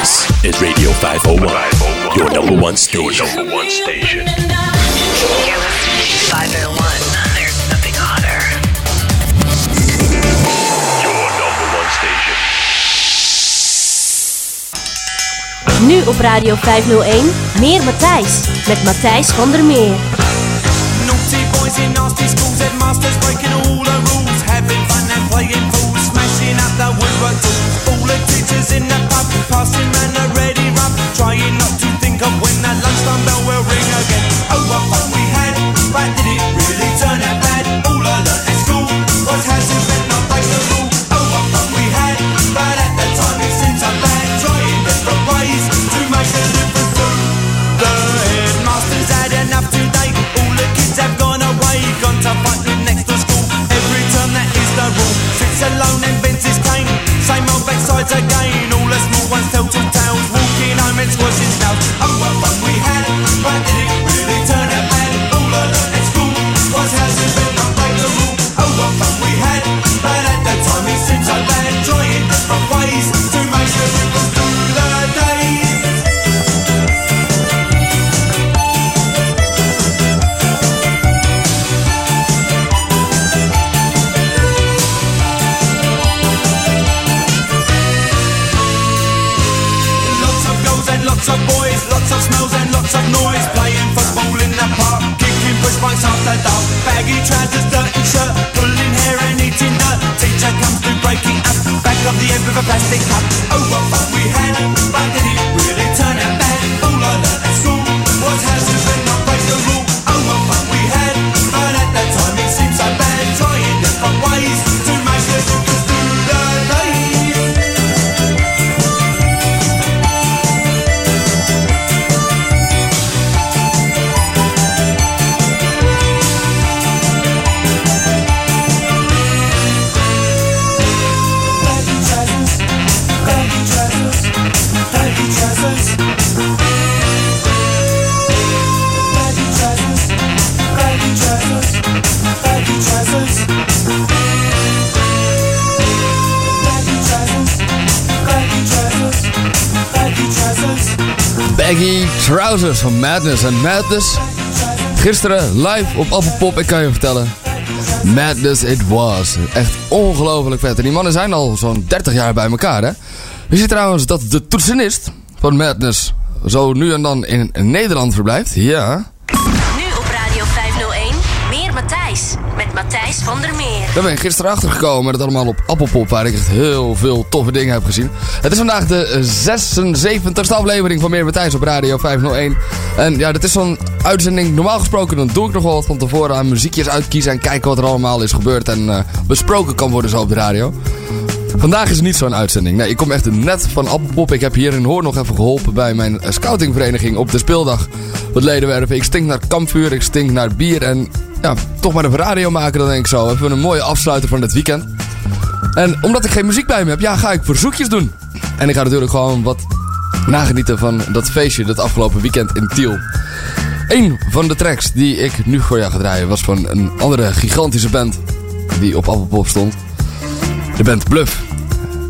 This is Radio 501, your number one station. Your number one station. You're listening to 501. There's nothing hotter. Your number one station. Nu op Radio 501, meer Matthijs. Met Matthijs van der Meer. Naughty boys in nasty schools, headmasters breaking all the The in the pub, passing round the ready rub, trying not to think of when the lunchtime bell will ring with a plastic cup. Oh, what fun we had, but did it Trousers van Madness. En Madness, gisteren live op Appelpop, ik kan je vertellen. Madness it was. Echt ongelooflijk vet. En die mannen zijn al zo'n 30 jaar bij elkaar, hè. Je ziet trouwens dat de toetsenist van Madness zo nu en dan in Nederland verblijft. Ja. Daar ben ik gisteren achter gekomen. Dat allemaal op Appelpop, waar ik echt heel veel toffe dingen heb gezien. Het is vandaag de 76e aflevering van Meer op Radio 501. En ja, dit is zo'n uitzending. Normaal gesproken dan doe ik nog wel wat van tevoren aan muziekjes uitkiezen. En kijken wat er allemaal is gebeurd en eh, besproken kan worden zo op de radio. Vandaag is niet zo'n uitzending. Nee, ik kom echt net van Appelpop. Ik heb hier in Hoorn nog even geholpen bij mijn scoutingvereniging op de speeldag. Wat leden werven. Ik stink naar kampvuur, ik stink naar bier. En ja, toch maar even radio maken, dan denk ik zo. Even een mooie afsluiter van dit weekend. En omdat ik geen muziek bij me heb, ja, ga ik verzoekjes doen. En ik ga natuurlijk gewoon wat nagenieten van dat feestje dat afgelopen weekend in Tiel. Eén van de tracks die ik nu voor jou ga draaien was van een andere gigantische band die op Appelpop stond. De band Bluff.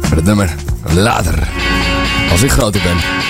Met het nummer Later. Als ik groter ben.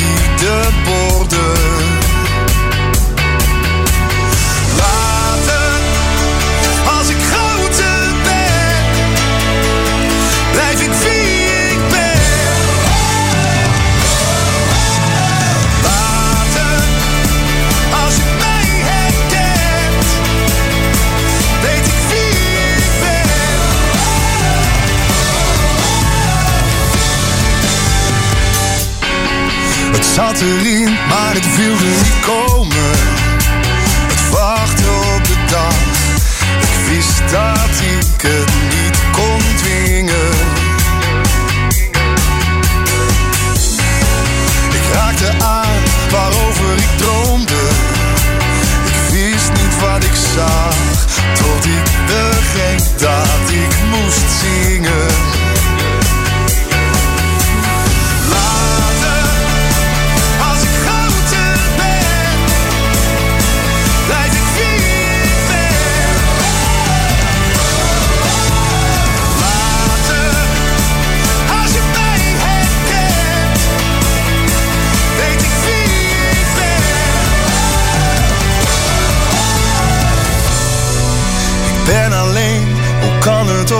zat erin, maar het wilde niet komen. Het wachten op de dag. Ik wist dat ik het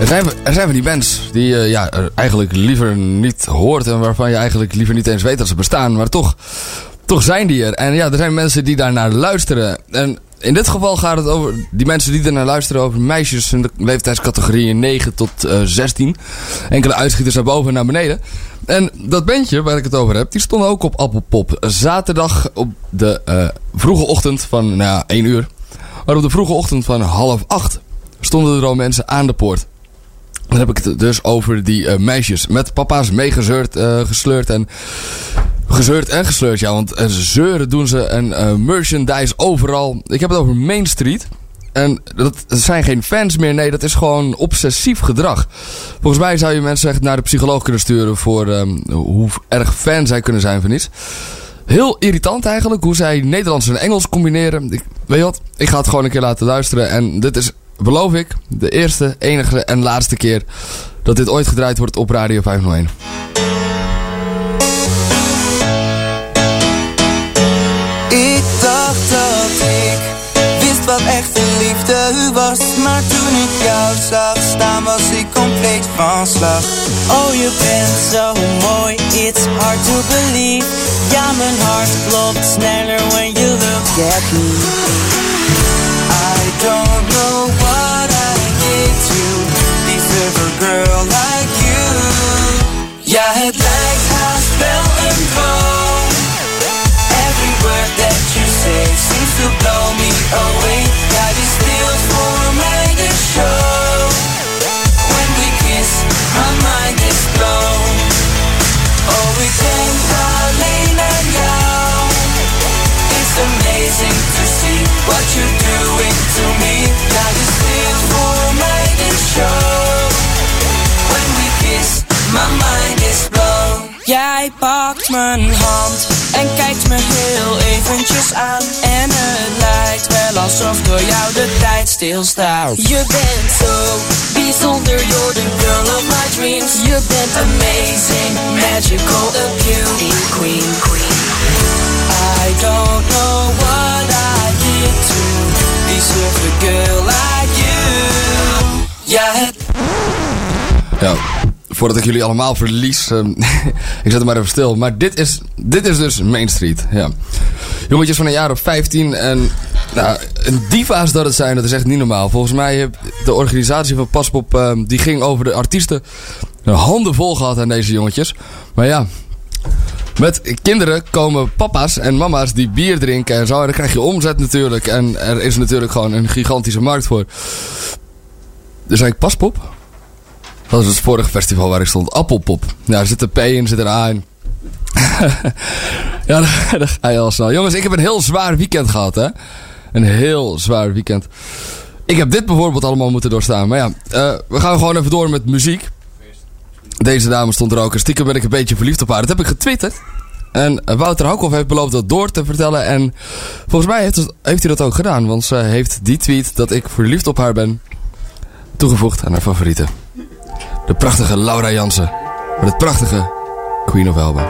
Er zijn, er zijn van die bands die je ja, er eigenlijk liever niet hoort en waarvan je eigenlijk liever niet eens weet dat ze bestaan, maar toch, toch zijn die er. En ja, er zijn mensen die daarnaar luisteren. En in dit geval gaat het over die mensen die ernaar luisteren over meisjes in de leeftijdscategorie 9 tot eh 16. Enkele uitschieters naar boven en naar beneden. En dat bandje waar ik het over heb, die stond ook op Appelpop. Zaterdag op de eh, vroege ochtend van nou ja, 1 uur. Maar op de vroege ochtend van half 8 stonden er al mensen aan de poort. Dan heb ik het dus over die eh, meisjes met papa's meegezeurd, eh, gesleurd en... Gezeurd en gesleurd, ja, want eh, zeuren doen ze en merchandise overal. Ik heb het over Main Street. En dat zijn geen fans meer, nee, dat is gewoon obsessief gedrag. Volgens mij zou je mensen echt naar de psycholoog kunnen sturen voor ehm, hoe erg fan zij kunnen zijn van iets. Heel irritant eigenlijk, hoe zij Nederlands en Engels combineren. Weet je wat, ik ga het gewoon een keer laten luisteren. En dit is, beloof ik, de eerste, enige en laatste keer dat dit ooit gedraaid wordt op Radio 501. Ik dacht dat ik wist wat echte liefde was Maar toen ik jou zag staan was ik compleet van slag. Oh je bent zo mooi, it's hard to believe. Ja mijn hart klopt sneller when you look at me. I don't know Ja het lijkt haast wel een droom Every word that you say seems to blow me away. God is still for mij de show. When we kiss, my mind is blown. Oh, ik denk alleen aan jou. It's amazing to see what you're doing to me. God is still for mij de show. When we kiss, my mind Jij pakt mijn hand en kijkt me heel eventjes aan. En het lijkt wel alsof door jou de tijd stilstaat. Je bent zo bijzonder, you're the girl of my dreams. Je bent amazing, magical, a beauty queen. queen. I don't know what I did to deserve a girl like you. Ja, voordat ik jullie allemaal verlies, ehm, ik zet hem maar even stil. Maar dit is, dit is dus Main Street, ja. Jongetjes van een jaar of 15 en nou, een diva's dat het zijn, dat is echt niet normaal. Volgens mij heeft de organisatie van Paspop, ehm, die ging over de artiesten handen vol gehad aan deze jongetjes. Maar ja, met kinderen komen papa's en mama's die bier drinken en zo. En dan krijg je omzet natuurlijk. En er is natuurlijk gewoon een gigantische markt voor. Dus ik Paspop? Dat is het vorige festival waar ik stond. Appelpop. Ja, er zit een P in, zit een A in. ja, dan ga je al snel. Jongens, ik heb een heel zwaar weekend gehad, hè. Een heel zwaar weekend. Ik heb dit bijvoorbeeld allemaal moeten doorstaan. Maar ja, eh, we gaan gewoon even door met muziek. Deze dame stond er ook. En stiekem ben ik een beetje verliefd op haar. Dat heb ik getwitterd. En Wouter Haukhoff heeft beloofd dat door te vertellen. En volgens mij heeft, heeft hij dat ook gedaan. Want ze heeft die tweet dat ik verliefd op haar ben toegevoegd aan haar favorieten. De prachtige Laura Jansen. Met het prachtige Queen of Elba.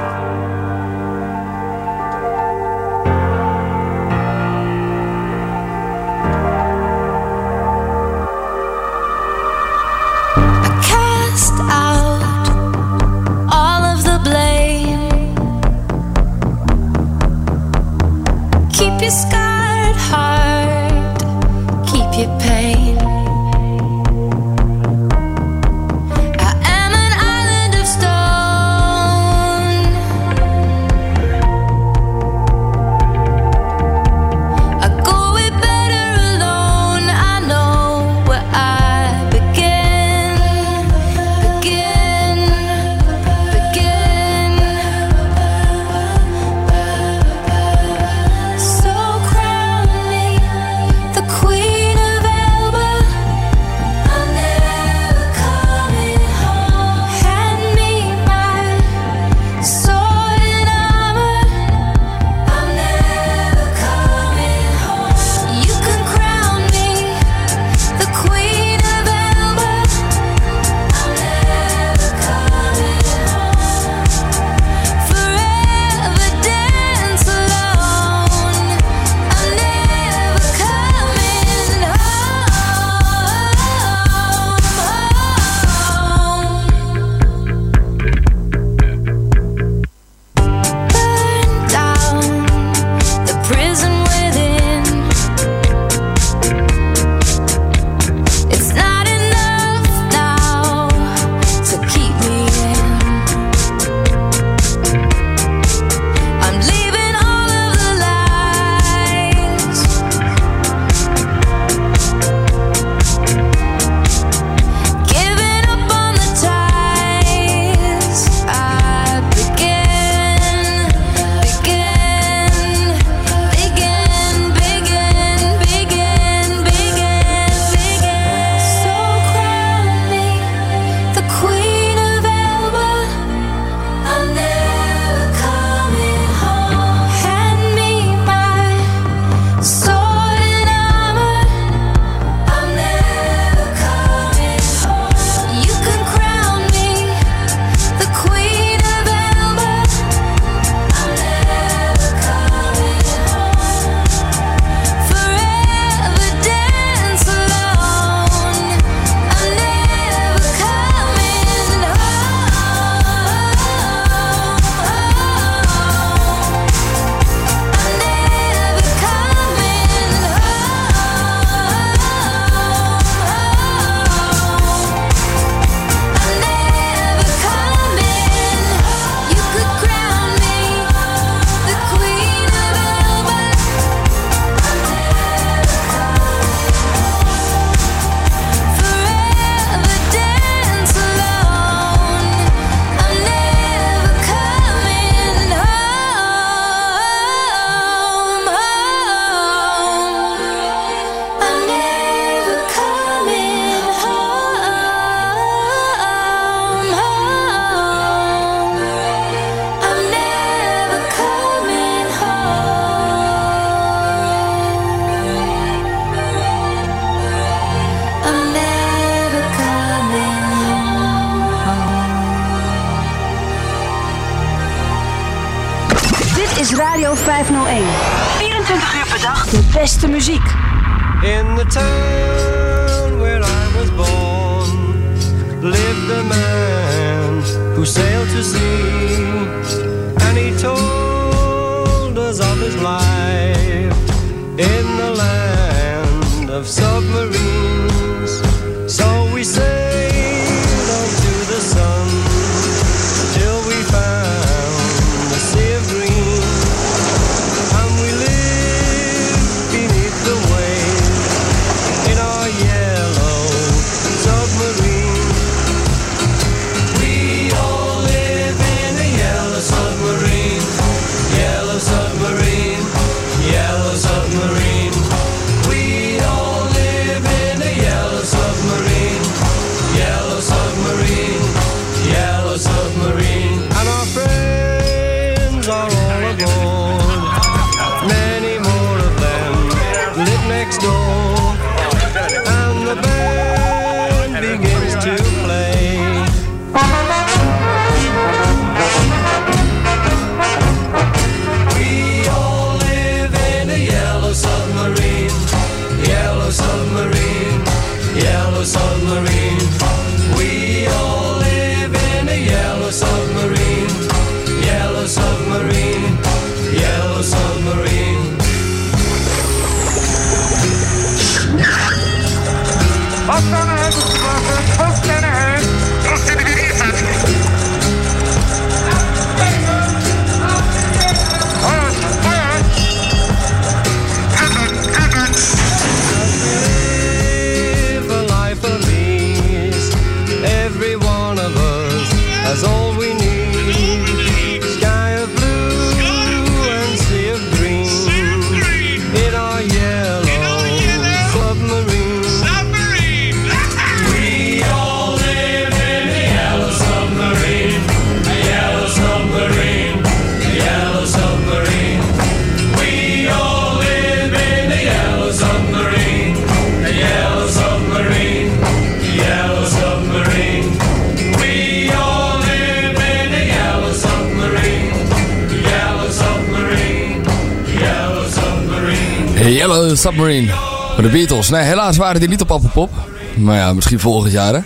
Beatles. Nee, helaas waren die niet op Appelpop. Maar ja, misschien volgend jaar hè.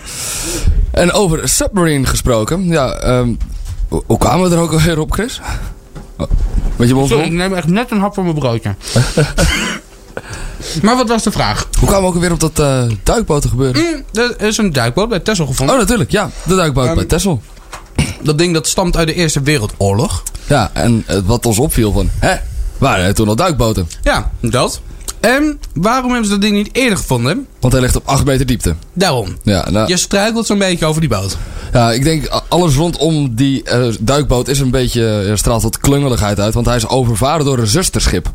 En over Submarine gesproken. Ja, ehm, hoe, kwamen we er ook alweer op, Chris? Oh, Met je mond Sorry, ik neem echt net een hap van mijn broodje. maar wat was de vraag? Hoe kwamen we ook alweer op dat eh duikboten gebeuren? Hm, er is een duikboot bij Texel gevonden. Oh, natuurlijk. Ja, de duikboot Ehm, bij Texel. Dat ding dat stamt uit de Eerste Wereldoorlog. Ja, en eh, wat ons opviel van... Hè, waren er toen al duikboten? Ja, dat. En waarom hebben ze dat ding niet eerder gevonden? Want hij ligt op 8 meter diepte. Daarom. Ja, nou, Je struikelt zo'n beetje over die boot. ja, ik denk alles rondom die eh, duikboot is een beetje... eh, straalt wat klungeligheid uit. Want hij is overvaren door een zusterschip.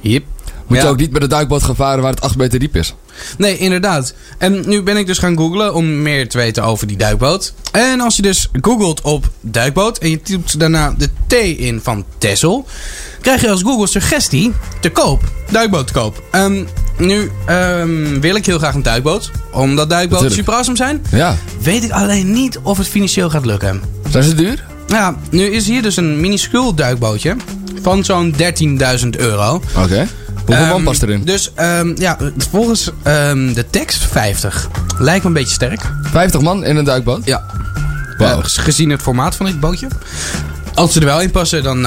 Yep. Moet je ook niet met de duikboot gaan varen waar het 8 meter diep is. Nee, inderdaad. En nu ben ik dus gaan googlen om meer te weten over die duikboot. En als je dus googelt op duikboot en je typt daarna de T in van Tessel, krijg je als Google suggestie te koop. Duikboot te koop. Ehm, nu ehm, wil ik heel graag een duikboot. Omdat duikboten super awesome zijn. Ja. Weet ik alleen niet of het financieel gaat lukken. Zijn ze duur? Ja, nu is hier dus een minuscuul duikbootje van zo'n 13.000 euro. Oké. Hoeveel man Ehm, past erin? Dus ja, volgens de tekst 50. Lijkt me een beetje sterk. 50 man in een duikboot? Ja. Wauw. Eh, gezien het formaat van dit bootje. Als ze er wel in passen, dan...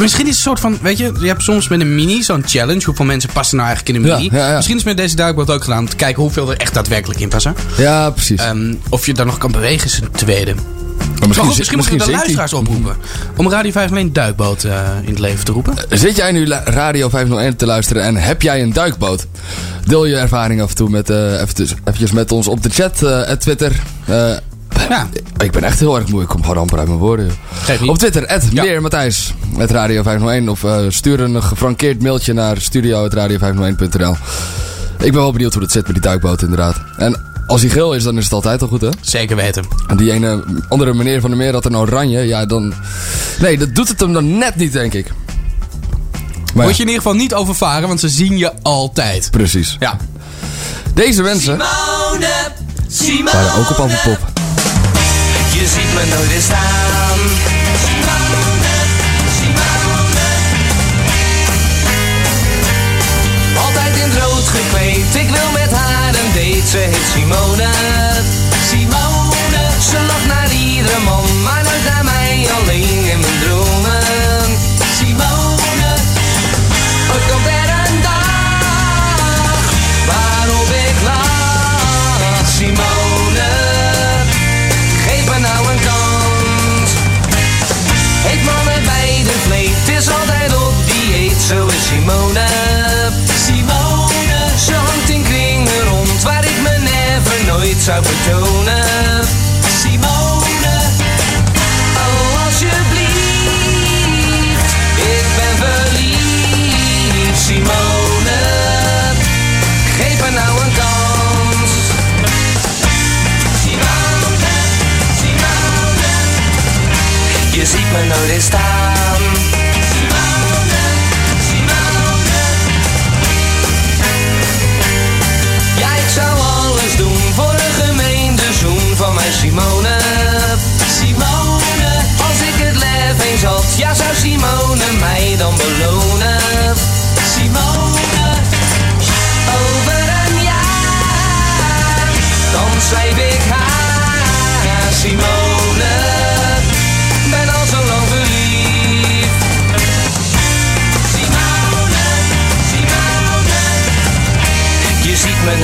Misschien is het een soort van, weet je, je hebt soms met een mini zo'n challenge. Hoeveel mensen passen nou eigenlijk in een mini? ja, ja. Misschien is het met deze duikboot ook gedaan om te kijken hoeveel er echt daadwerkelijk in passen. Ja, precies. Ehm, of je dan nog kan bewegen is een tweede. maar Maar misschien, goed, misschien moeten we de luisteraars oproepen. Om Radio 5 alleen duikboot eh, in het leven te roepen. Zit jij nu Radio 501 te luisteren en heb jij een duikboot? Deel je ervaring af en toe met, eh eventjes, eventjes met ons op de chat, eh at Twitter. Ja, ik ben echt heel erg moe, ik kom gewoon amper uit mijn woorden. Op Twitter, at Ja. meneer Matthijs, at Radio 501. Of eh, stuur een gefrankeerd mailtje naar studio.radio501.nl Ik ben wel benieuwd hoe dat zit met die duikboot inderdaad. En als hij geel is, dan is het altijd al goed hè? Zeker weten. En die ene andere meneer van de meer had een oranje, ja dan... Nee, dat doet het hem dan net niet denk ik. Maar Moet ja, je in ieder geval niet overvaren, want ze zien je altijd. precies. Ja. Deze mensen waren ook op Appelpop ziet me nooit weer staan. Simone, Simone. Altijd in het rood gekleed, ik wil met haar een date, ze heet Simone. Tobadona.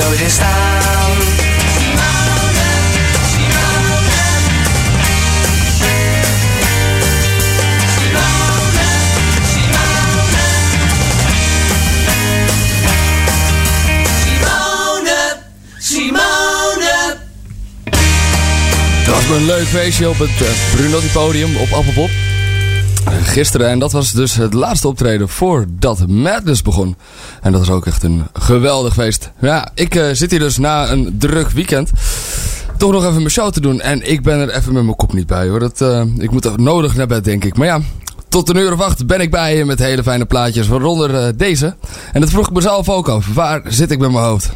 Nooit eens staan. Was een leuk feestje op het eh, podium op Appelpop. Gisteren, en dat was dus het laatste optreden voordat Madness begon. En dat was ook echt een geweldig feest. Ja, ik eh, zit hier dus na een druk weekend toch nog even mijn show te doen. En ik ben er even met mijn kop niet bij hoor. Dat, eh, ik moet er nodig naar bed denk ik. Maar ja, tot een uur of acht ben ik bij je met hele fijne plaatjes. Waaronder eh, deze. En dat vroeg ik mezelf ook af. Waar zit ik met mijn hoofd?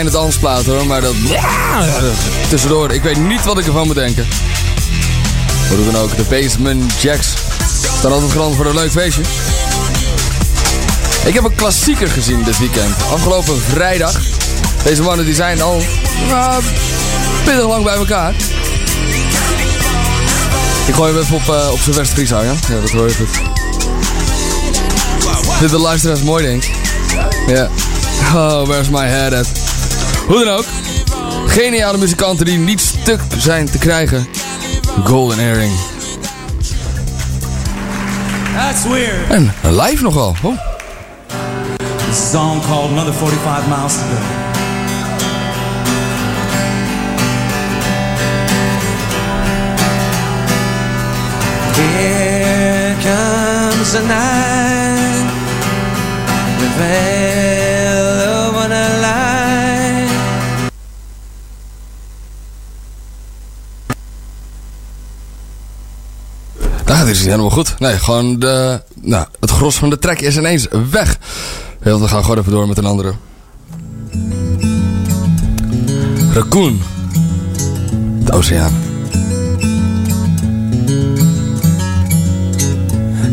Fijne dansplaat hoor, maar dat... Tussendoor, ik weet niet wat ik ervan moet denken. Hoe dan ook, de Basement Jacks staan altijd grand voor een leuk feestje. Ik heb een klassieker gezien dit weekend. Afgelopen vrijdag. Deze mannen die zijn al pittig lang bij elkaar. Ik gooi hem even op, uh, op zijn West Fries aan, ja? Dat hoor je goed. Dit de luisteraars mooi, denk ik. Ja. Oh, where's my head at? Hoe dan ook. Geniale muzikanten die niet stuk zijn te krijgen. Golden Earring. That's weird. En live nogal. Oh. A song called Another 45 Miles to Go. Here comes the night with helemaal goed. Nee, gewoon de, nou, het gros van de track is ineens weg. We gaan gewoon even door met een andere. Raccoon. De oceaan.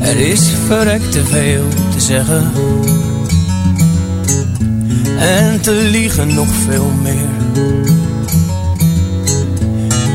Er is verrekt te veel te zeggen. En te liegen nog veel meer.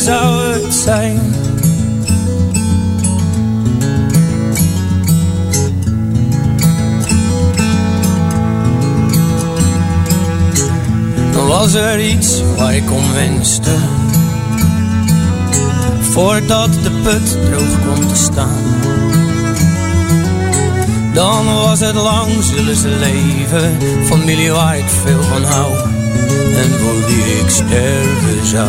zou het zijn. Dan was er iets waar ik om wenste. Voordat de put droog kwam te staan. Dan was het lang, zullen ze leven. Familie waar ik veel van hou. En voor wie ik sterven zou.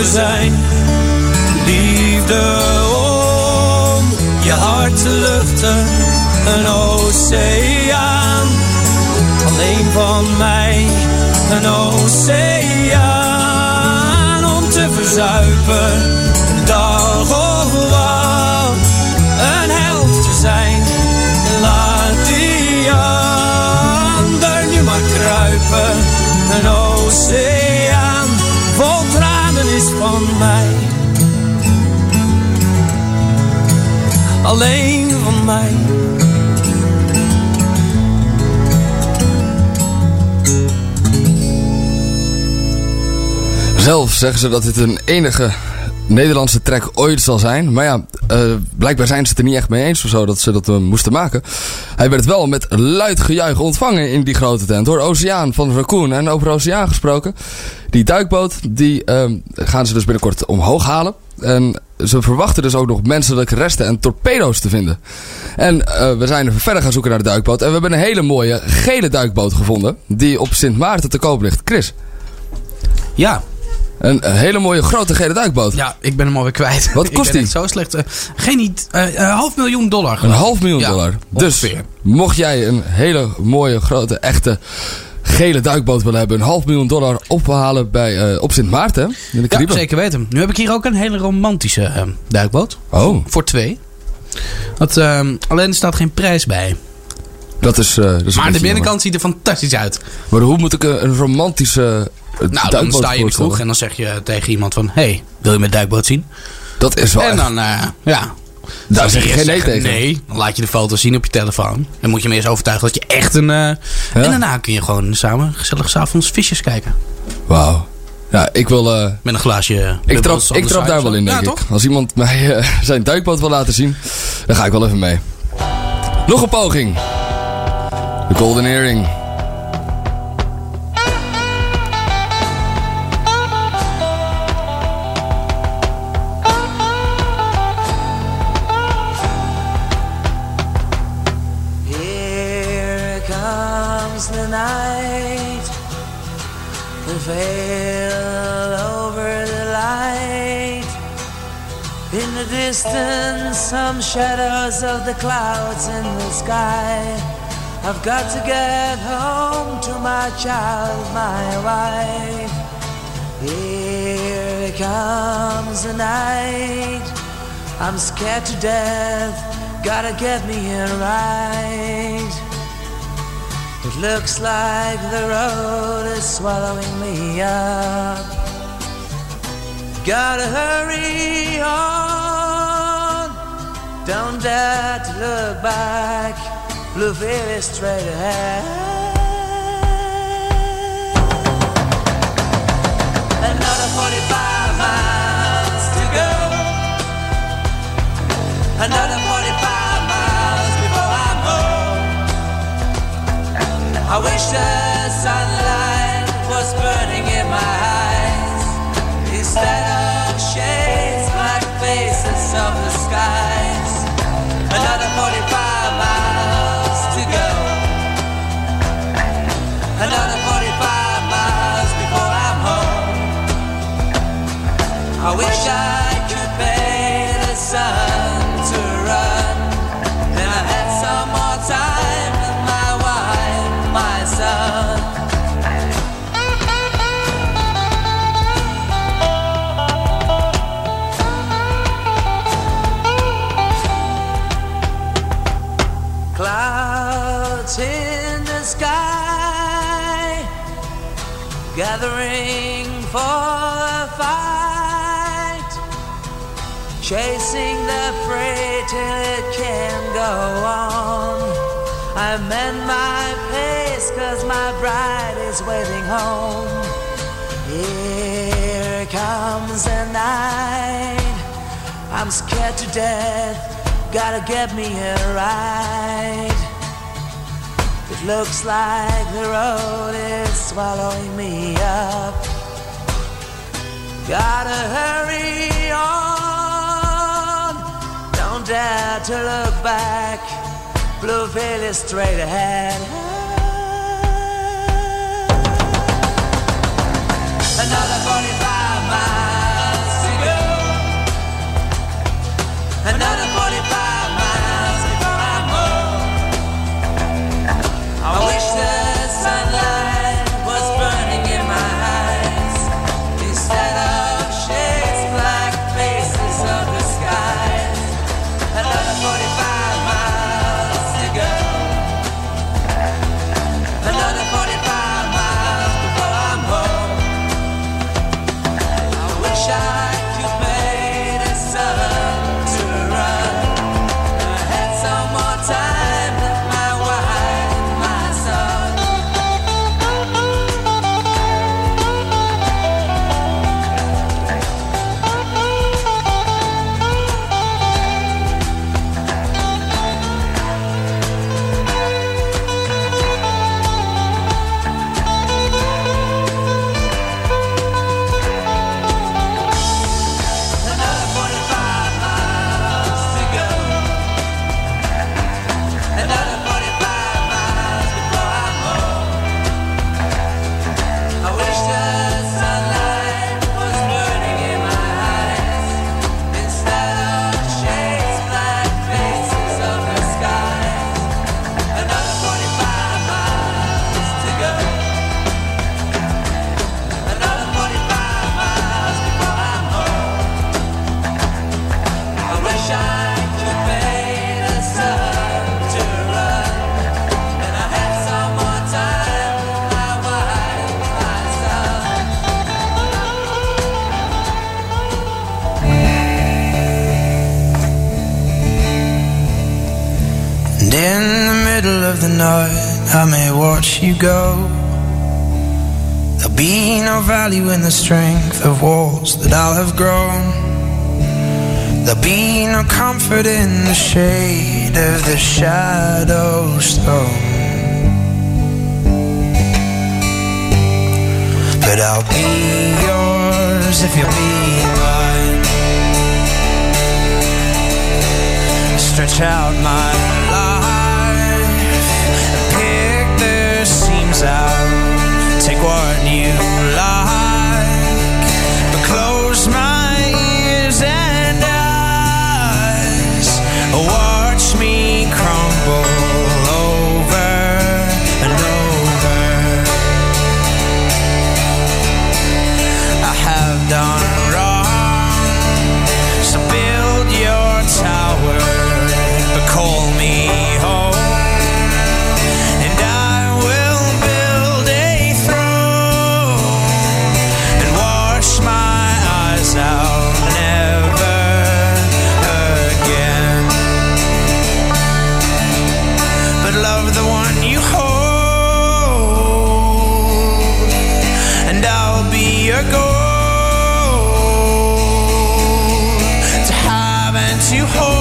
hoeven zijn. Liefde om je hart te luchten. Een oceaan alleen van mij. Een oceaan om te verzuipen. Alleen van mij. Zelf zeggen ze dat dit een enige Nederlandse track ooit zal zijn. Maar ja, uh, blijkbaar zijn ze het er niet echt mee eens of zo dat ze dat uh, moesten maken. Hij werd wel met luid gejuich ontvangen in die grote tent door Oceaan van Raccoon. En over Oceaan gesproken, die duikboot die uh, gaan ze dus binnenkort omhoog halen. En ze verwachten dus ook nog menselijke resten en torpedo's te vinden. En uh, we zijn er verder gaan zoeken naar de duikboot. En we hebben een hele mooie gele duikboot gevonden. Die op Sint Maarten te koop ligt. Chris. Ja, een hele mooie grote gele duikboot. Ja, ik ben hem alweer kwijt. Wat kost die? Zo slecht. Uh, geen niet. Uh, een half miljoen dollar. Een half miljoen ja, dollar. Dus ongeveer. mocht jij een hele mooie, grote, echte gele duikboot willen hebben, een half miljoen dollar ophalen bij, uh, op Sint Maarten. In de ja, zeker weten. Nu heb ik hier ook een hele romantische duikboot. Oh. Voor twee. Dat, alleen er staat geen prijs bij. Dat is, dat is maar de binnenkant jammer. ziet er fantastisch uit. Maar hoe moet ik een, een romantische nou, dan sta je in de kroeg en dan zeg je tegen iemand van... Hé, hey, wil je mijn duikboot zien? Dat is wel En dan, uh, ja... Daar zeg je geen nee tegen. Nee, dan laat je de foto zien op je telefoon. Dan moet je hem eerst overtuigen dat je echt een... eh, En daarna kun je gewoon samen gezellig s'avonds visjes kijken. Wauw. Ja, ik wil... eh, Met een glaasje... ik trap, ik trap daar wel in, denk Ja, ik. toch? Als iemand mij eh, zijn duikboot wil laten zien, dan ga ik wel even mee. Nog een poging. De Golden Earring. Here comes the night, the veil over the light. In the distance, some shadows of the clouds in the sky. I've got to get home to my child, my wife. Here comes the night. I'm scared to death. Gotta get me here right. It looks like the road is swallowing me up. Gotta hurry on. Don't dare to look back. Blue is straight ahead. Another 45 miles to go. Another 45 miles before I'm home. I wish the sunlight was burning in my eyes instead of shades, black faces of the skies. Another 45 Another 45 miles before I'm home. I wish I gathering for a fight, chasing the freight till it can't go on. I mend my pace cause my bride is waiting home. Here comes the night, I'm scared to death, gotta get me a right. It looks like the road is swallowing me up. Gotta hurry on. Don't dare to look back. Blue veil is straight ahead. Another 45 miles to go. Another I may watch you go. There'll be no value in the strength of walls that I'll have grown. There'll be no comfort in the shade of the shadow stone. But I'll be yours if you'll be mine. Stretch out my be to have and to hold,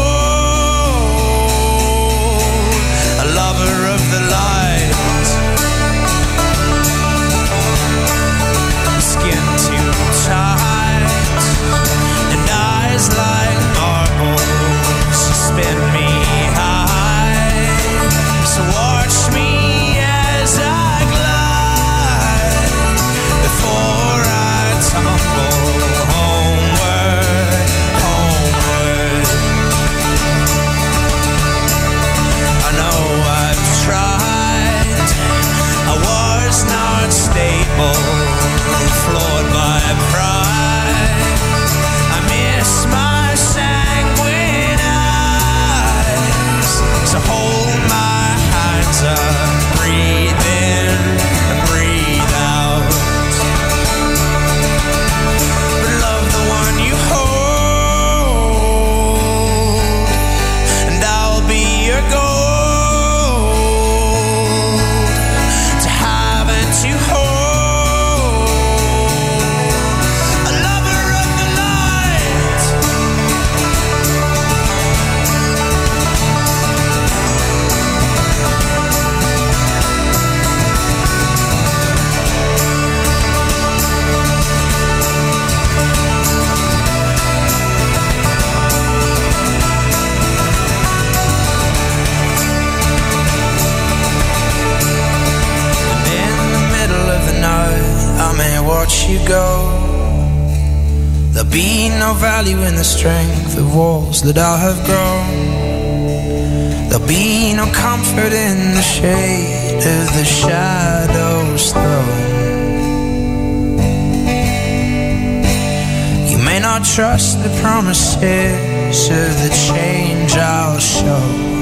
people you go. There'll be no value in the strength of walls that I have grown. There'll be no comfort in the shade of the shadow's thrown. You may not trust the promises of the change I'll show.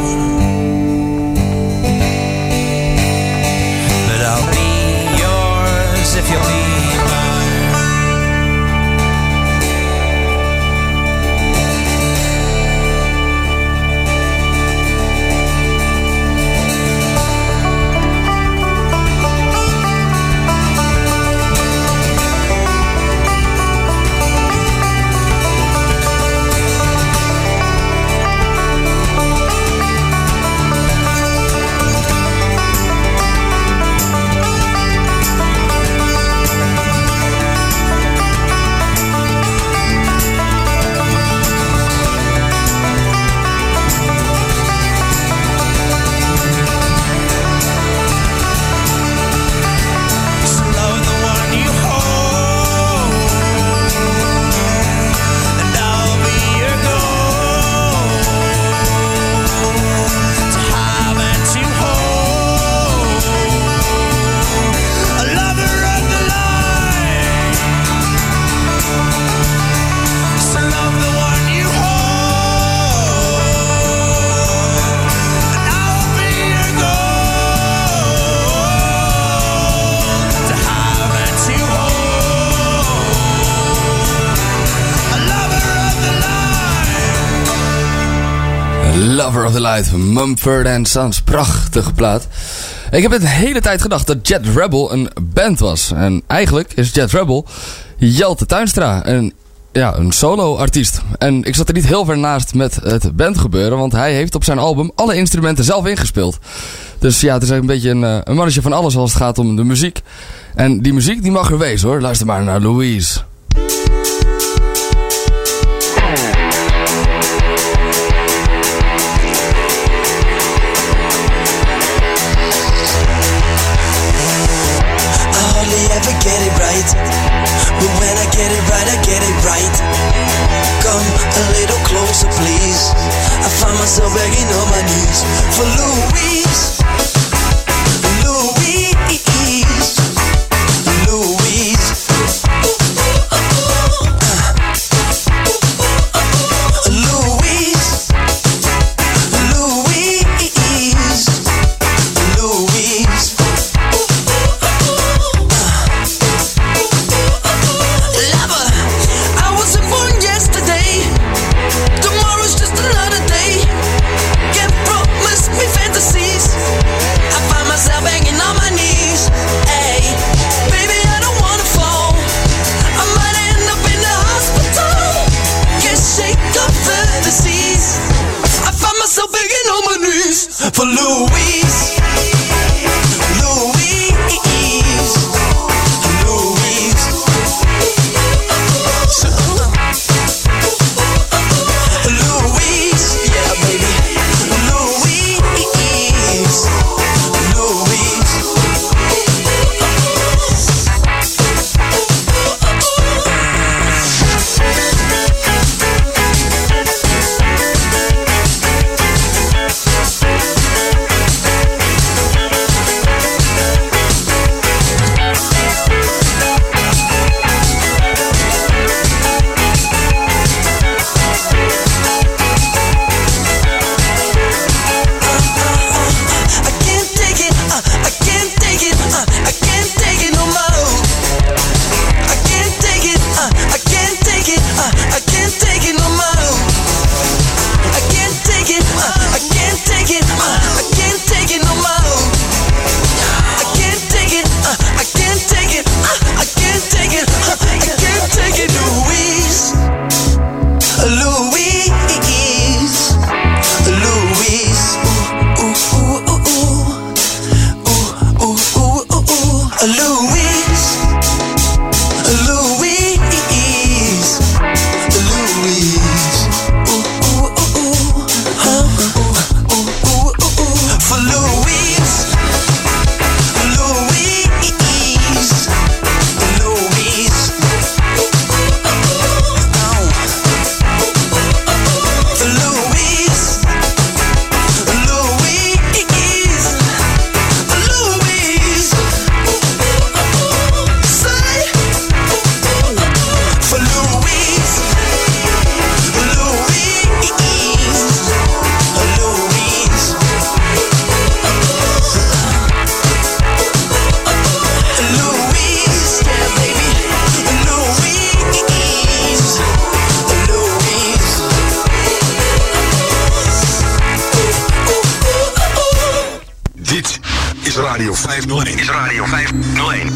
Mumford Sons. Prachtige plaat. Ik heb het de hele tijd gedacht dat Jet Rebel een band was. En eigenlijk is Jet Rebel Jelte Tuinstra. Een, ja, een solo-artiest. En ik zat er niet heel ver naast met het bandgebeuren. Want hij heeft op zijn album alle instrumenten zelf ingespeeld. Dus ja, het is een beetje een, eh, een mannetje van alles als het gaat om de muziek. En die muziek die mag er wezen hoor. Luister maar naar Louise. A little closer, please. I find myself begging on my knees for Louise. Dit is Radio 501. Is Radio 501.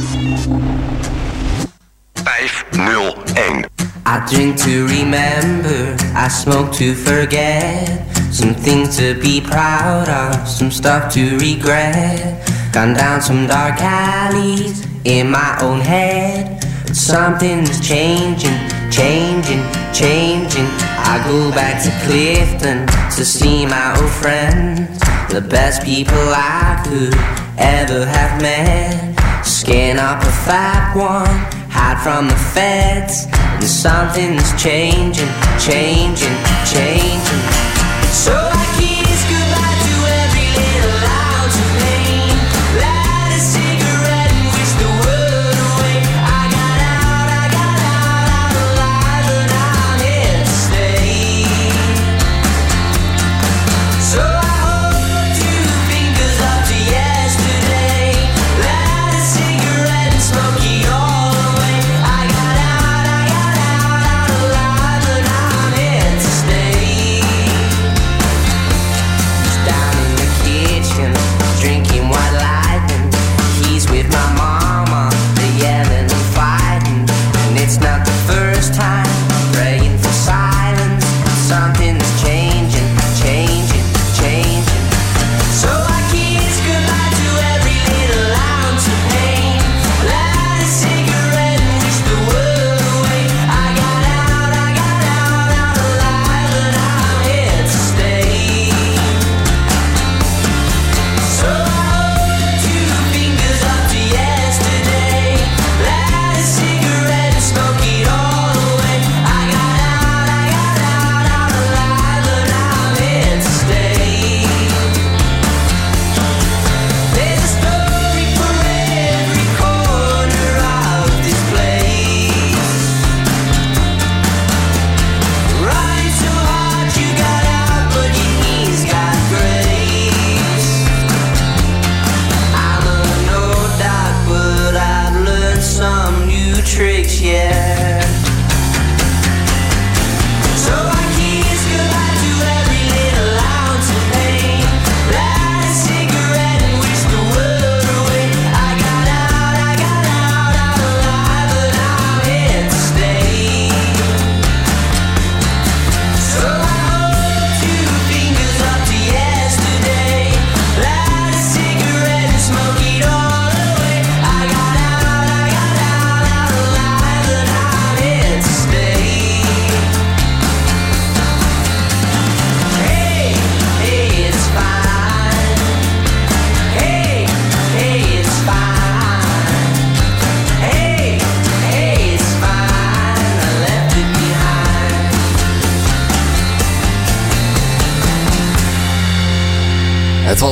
501. I drink to remember, I smoke to forget. Some things to be proud of, some stuff to regret. Gone down some dark alleys in my own head. But something's changing, changing, changing. I go back to Clifton to see my old friends. The best people I could ever have met. Skin up a fat one, hide from the feds. And something's changing, changing, changing. So I kiss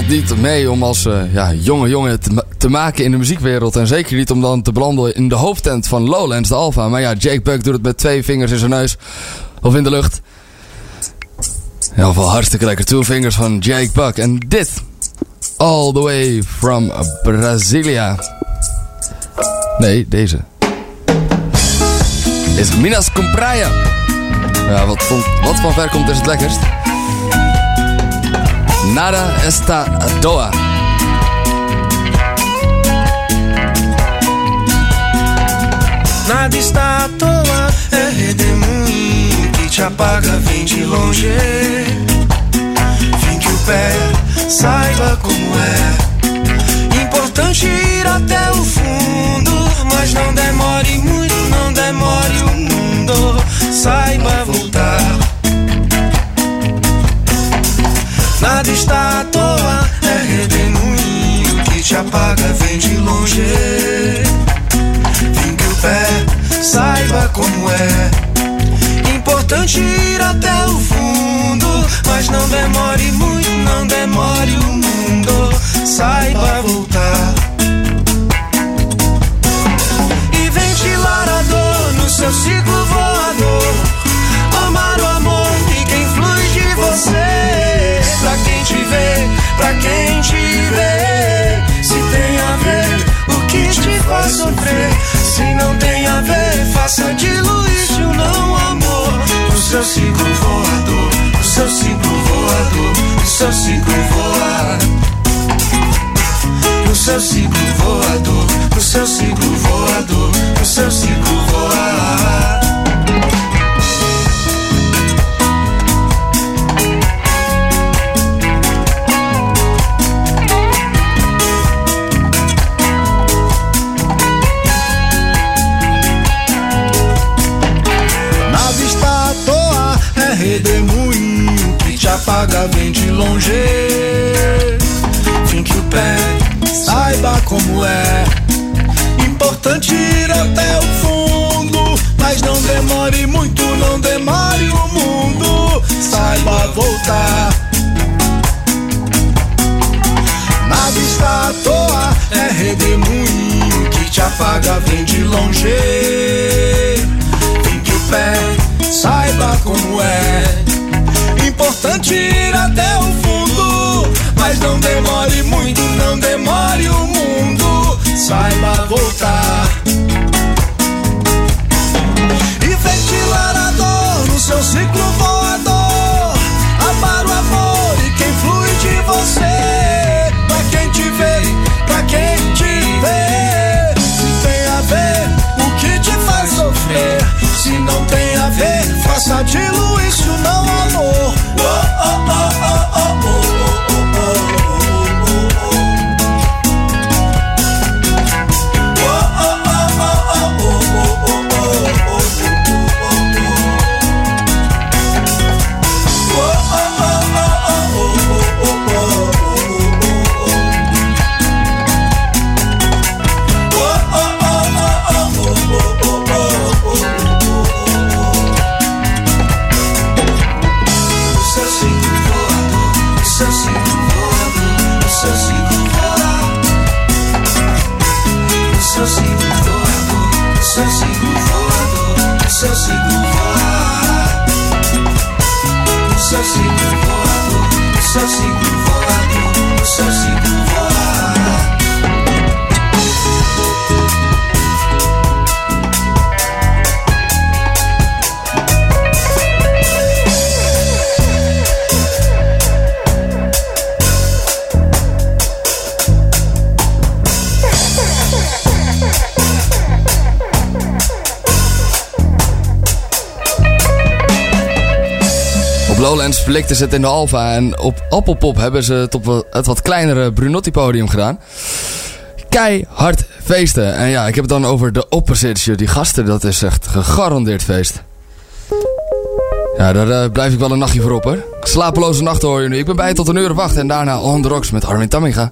niet mee om als eh, ja, jonge jongen te, te maken in de muziekwereld. En zeker niet om dan te belanden in de hoofdtent van Lowlands, de Alpha. Maar ja, Jake Buck doet het met twee vingers in zijn neus. Of in de lucht. Ieder geval hartstikke lekker. Two fingers van Jake Buck. En dit. All the way from Brasilia. Nee, deze. Is Minas Compraya. Ja, wat, van- wat van ver komt is het lekkerst. Nada esta doa. Nada está à toa, é redemoinho que te apaga, vem de longe. Vem que o pé saiba como é. Importante ir até o fundo, mas não demore muito, não demore o mundo. Saiba voltar. Nada está à toa, é redemoinho que te apaga, vem de longe. Vem que o pé saiba como é. Importante ir até o fundo, mas não demore muito, não demore o mundo. Saiba voltar. E ventilar a dor no seu ciclo voador. Amar o amor e quem flui de você. Vê, pra quem te vê. Se tem a ver o que te faz sofrer. Se não tem a ver, faça de Luísio não amor. O seu ciclo voador, o seu ciclo voador, o seu ciclo voar. O seu ciclo voador, o seu ciclo voador, o seu ciclo vem de longe. Fim que o pé saiba como é. Importante ir até o fundo, mas não demore muito, não demore o mundo. Saiba voltar. Nada está à toa, é redemoinho que te apaga, vem de longe. Vem que o pé saiba como é. Até o fundo, mas não demore muito, não demore o mundo. Saiba voltar. E ventilar a dor no seu ciclo voador. Amar o amor e quem flui de você. Pra quem te vê, pra quem te vê. Se tem a ver o que te faz sofrer. Se não tem a ver, faça de Luísio não Lowlands flikten ze het in de Alpha. En op Appelpop hebben ze het op het wat kleinere Brunotti podium gedaan. Keihard feesten. En ja, ik heb het dan over de opposites. Die gasten, dat is echt gegarandeerd feest. Ja, daar eh, blijf ik wel een nachtje voor op hoor. Slapeloze nachten hoor je nu. Ik ben bij tot een uur of acht. En daarna On The Rocks met Armin Tamminga.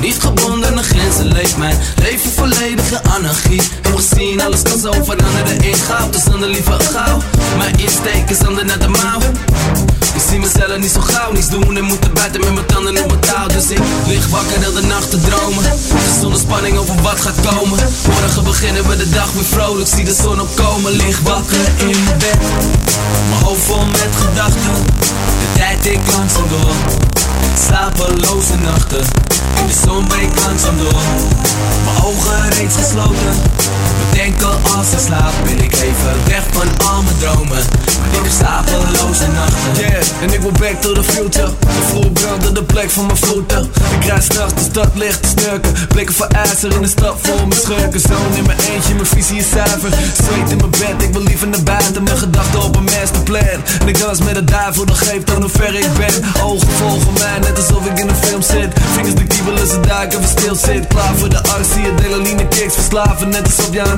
Niet gebonden aan grenzen leeft mijn leven volledige anarchie. Heb gezien, alles kan zo veranderen in goud. Dus dan de liever gauw. Mijn insteek is handen naar de mouw. Ik zie mezelf niet zo gauw niets doen en moeten buiten met mijn tanden op mijn touw. Dus ik lig wakker heel de nacht te dromen. Zonder spanning over wat gaat komen. Morgen beginnen we de dag weer vrolijk. Zie de zon opkomen, lig wakker in bed. Mijn hoofd vol met gedachten. De tijd ik langzaam door. Slapeloze nachten. In de zon breekt langzaam door. Mijn ogen reeds gesloten. Bedenken als ik slaap. Ben ik even weg van al mijn dromen. Ik heb slapeloze nachten. Yeah, en ik wil back to the future. De vloer de plek van mijn voeten. Ik rijd s'nachts de stad licht te snurken. Blikken van ijzer in de stad vol mijn schurken. Zoon in mijn eentje, mijn visie is zuiver. Zweet in mijn bed, ik wil liever naar buiten. Mijn gedachten op een masterplan. En ik dans met de duivel, dat geeft aan hoe ver ik ben. Ogen volgen mij, net alsof ik in een film zit. Vingers de kiebelen, ze ik even stil zit. Klaar voor de arts, zie je delaline kicks verslaven. Net alsof je aan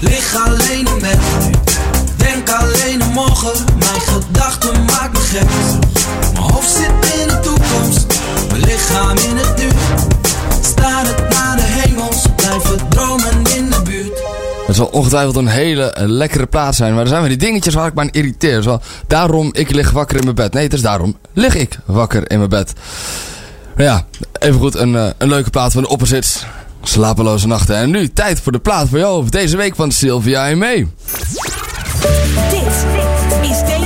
Lig alleen in bed. Denk alleen morgen. Mijn gedachten maken me gek. Mijn hoofd zit in de toekomst. Mijn lichaam in het nu. Starend naar de hemels. Blijven dromen in de buurt. Het zal ongetwijfeld een hele eh, lekkere plaats zijn. Maar er zijn weer die dingetjes waar ik me aan irriteer. Zo, daarom ik lig wakker in mijn bed. Nee, het is daarom lig ik wakker in mijn bed. Nou ja, even goed een, eh, een leuke plaat van de opposites. Slapeloze nachten. En nu tijd voor de plaat voor jou deze week van Sylvia en mee. Dit is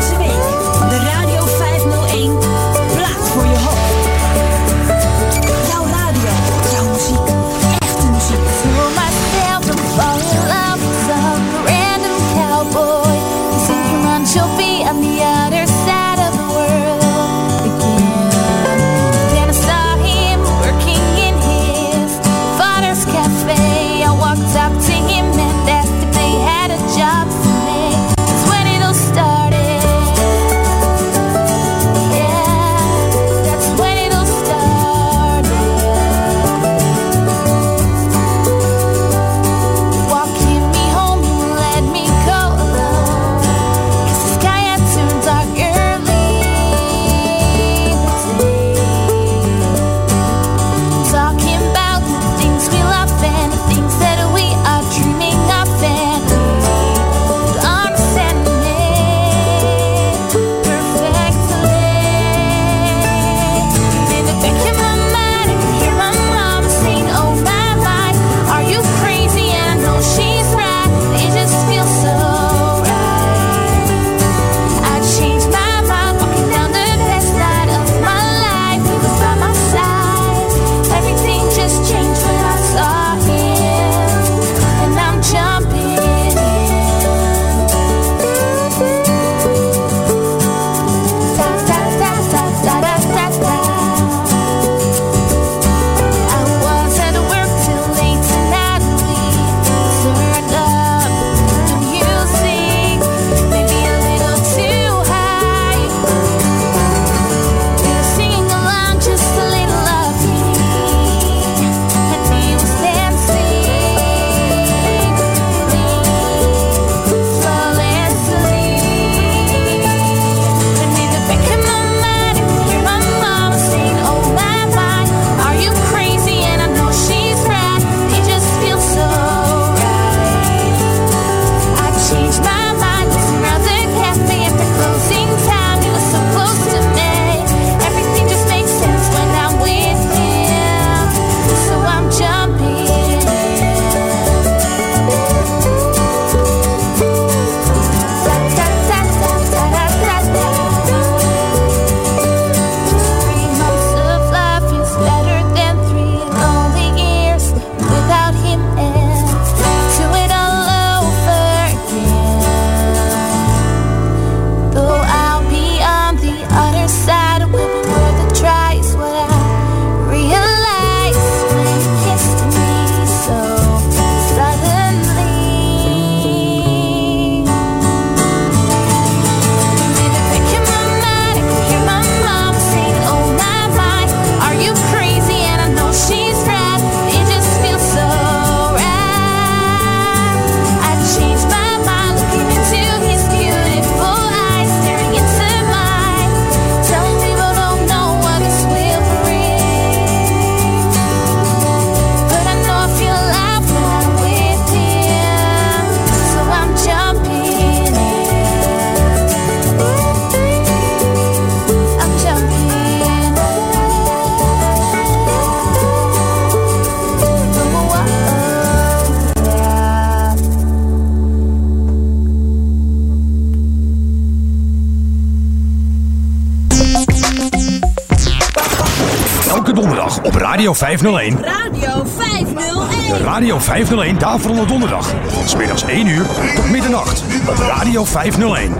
Radio 501. Radio 501. De Radio 501 Daverende Donderdag. Van 's middags 1 uur tot middernacht. Op Radio 501.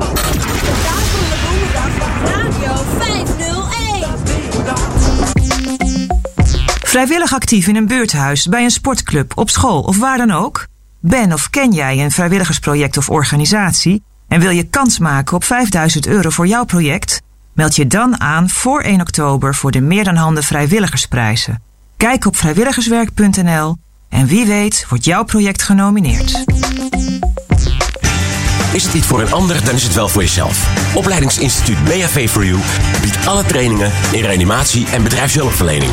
Radio 501. Vrijwillig actief in een buurthuis, bij een sportclub, op school of waar dan ook? Ben of ken jij een vrijwilligersproject of organisatie en wil je kans maken op 5000 euro voor jouw project? Meld je dan aan voor 1 oktober voor de Meer dan Handen Vrijwilligersprijzen. Kijk op vrijwilligerswerk.nl en wie weet wordt jouw project genomineerd. Is het niet voor een ander, dan is het wel voor jezelf. Opleidingsinstituut BHV for You biedt alle trainingen in reanimatie en bedrijfshulpverlening.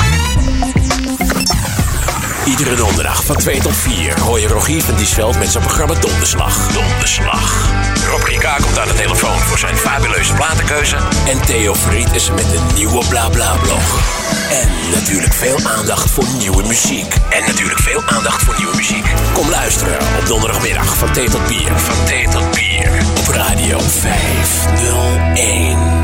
Iedere donderdag van 2 tot 4 hoor je Rogier van Diesveld met zijn programma Donderslag. Donderslag. Rob Rika komt aan de telefoon voor zijn fabuleuze platenkeuze. En Theo Fried is met een nieuwe BlaBla-blog. En natuurlijk veel aandacht voor nieuwe muziek. En natuurlijk veel aandacht voor nieuwe muziek. Kom luisteren op donderdagmiddag van thee tot bier. Van thee tot bier. Op Radio 501.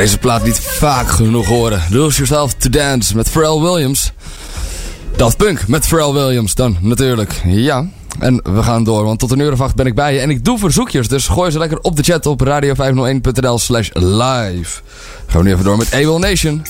deze plaat niet vaak genoeg horen. Lose Yourself to Dance met Pharrell Williams. Daft Punk met Pharrell Williams dan, natuurlijk. Ja, en we gaan door, want tot een uur of acht ben ik bij je. En ik doe verzoekjes, dus gooi ze lekker op de chat op radio501.nl slash live. Gaan we nu even door met AWOL Nation.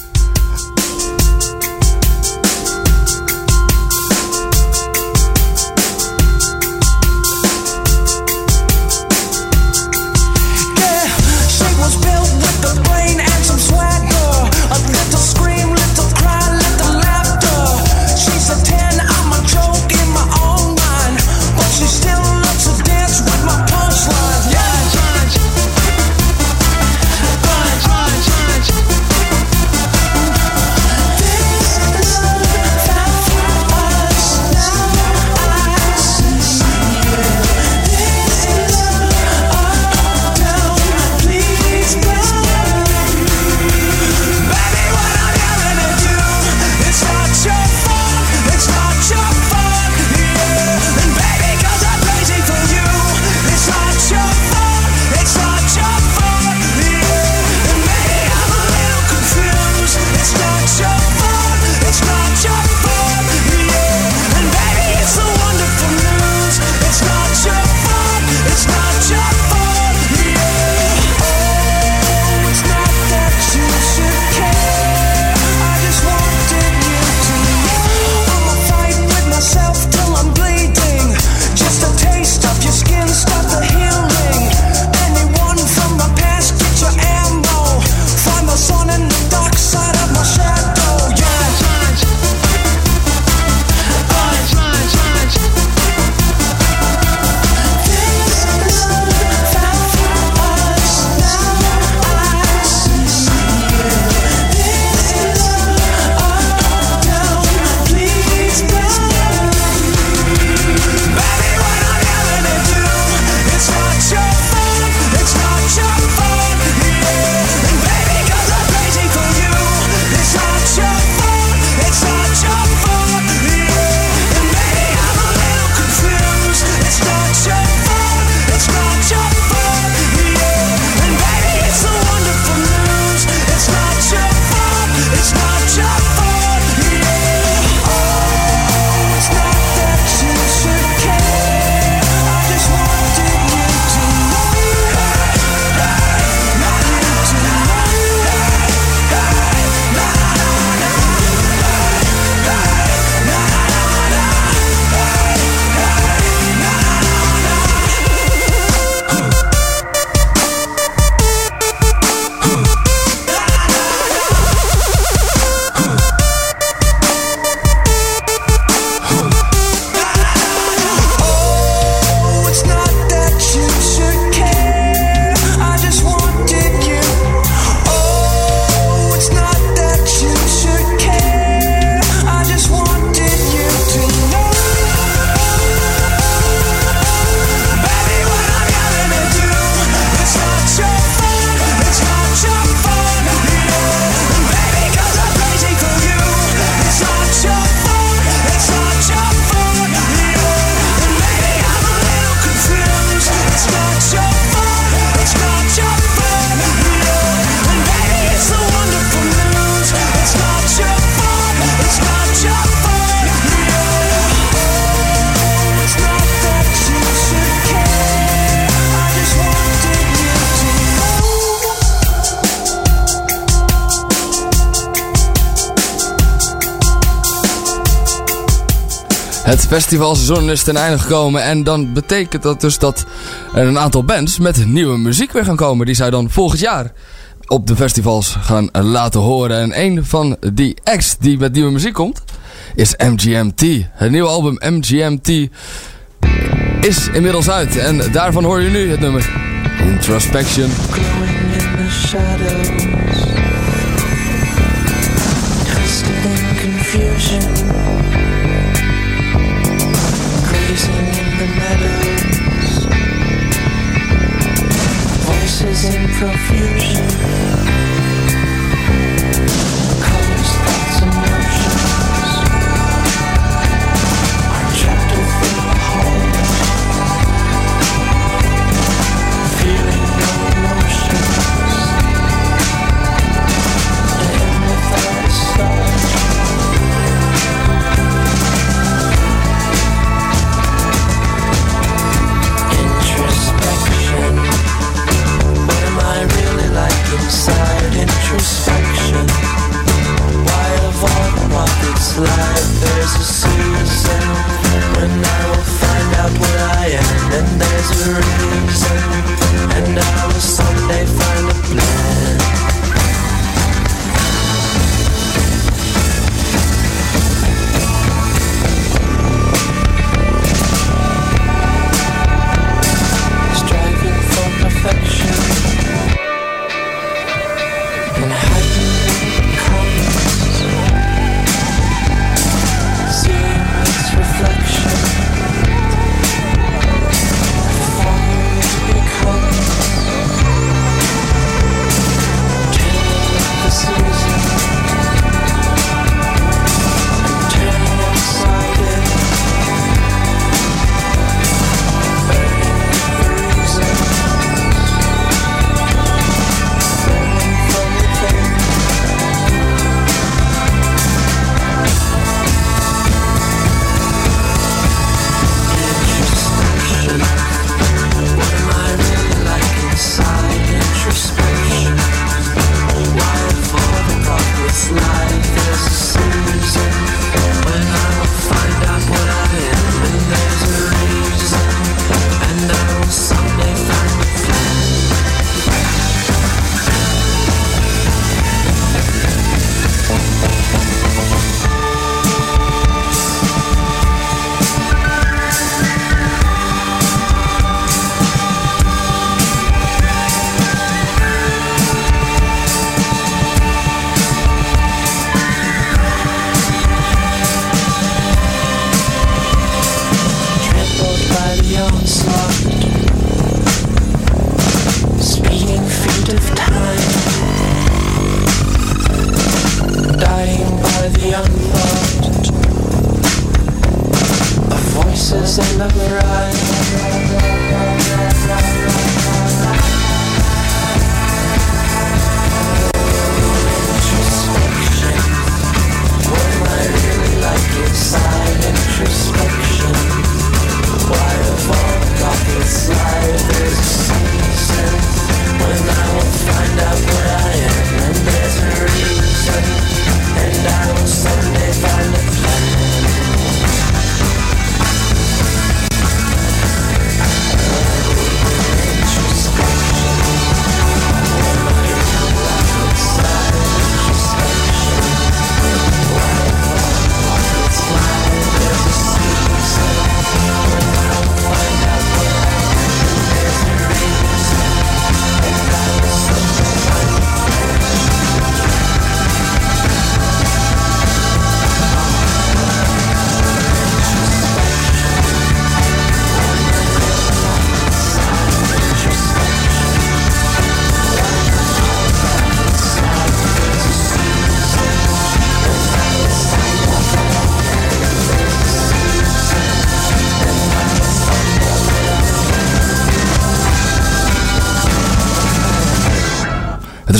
festivalseizoen is ten einde gekomen. En dan betekent dat dus dat er een aantal bands met nieuwe muziek weer gaan komen. Die zij dan volgend jaar op de festivals gaan laten horen. En een van die acts die met nieuwe muziek komt is MGMT. Het nieuwe album MGMT is inmiddels uit. En daarvan hoor je nu het nummer Introspection. confusion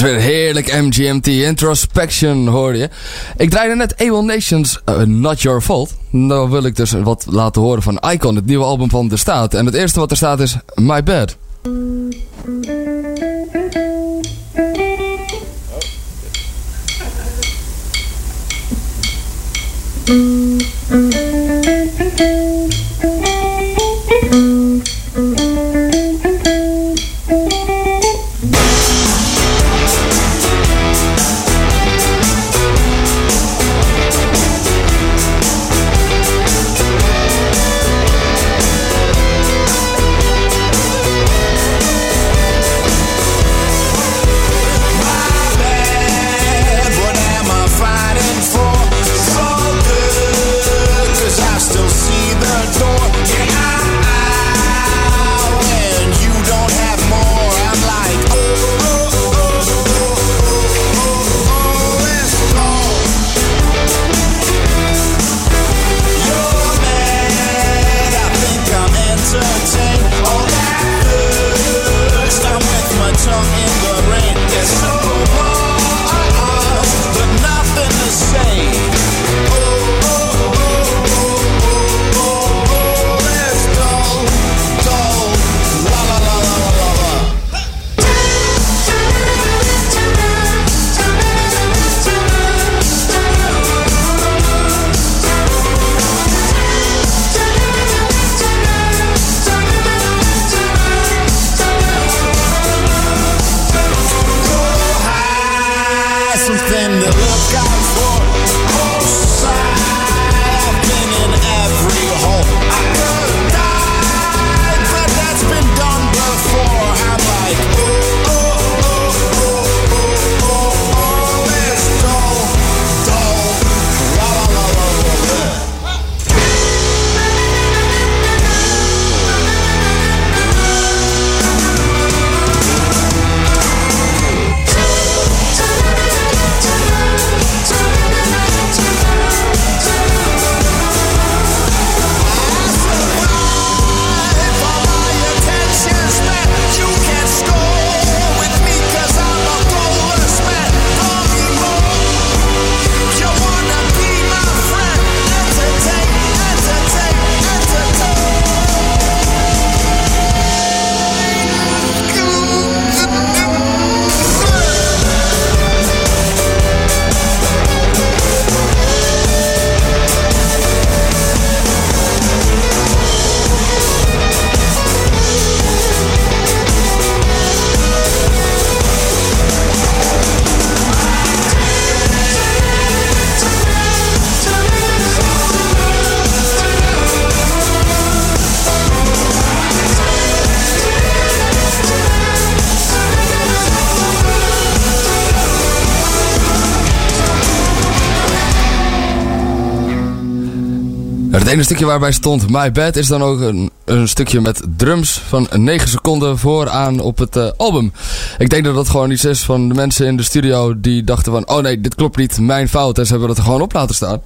Is weer heerlijk MGMT Introspection, hoorde je. Ik draaide net Able Nations eh, Not Your Fault. Nou wil ik dus wat laten horen van Icon, het nieuwe album van De Staat. En het eerste wat er staat is My Bad. Ene stukje waarbij stond My Bad is dan ook een, een stukje met drums van 9 seconden vooraan op het eh, album. Ik denk dat dat gewoon iets is van de mensen in de studio die dachten van... Oh nee, dit klopt niet, mijn fout. En ze hebben dat er gewoon op laten staan.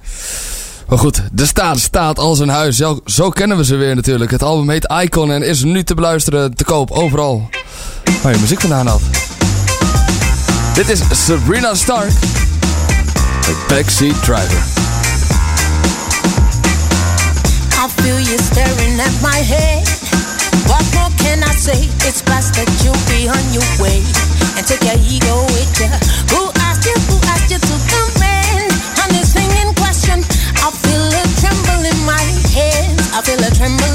Maar goed, de staat staat als een huis. Zo, kennen we ze weer natuurlijk. Het album heet Icon en is nu te beluisteren, te koop, overal. Waar je muziek vandaan had. Dit is Sabrina Stark. Backseat Driver. Feel you staring at my head. What more can I say? It's best that you be on your way and take your ego with you. Who asked you? Who asked you to come in? On this thing in question, I feel a tremble in my hands. I feel a tremble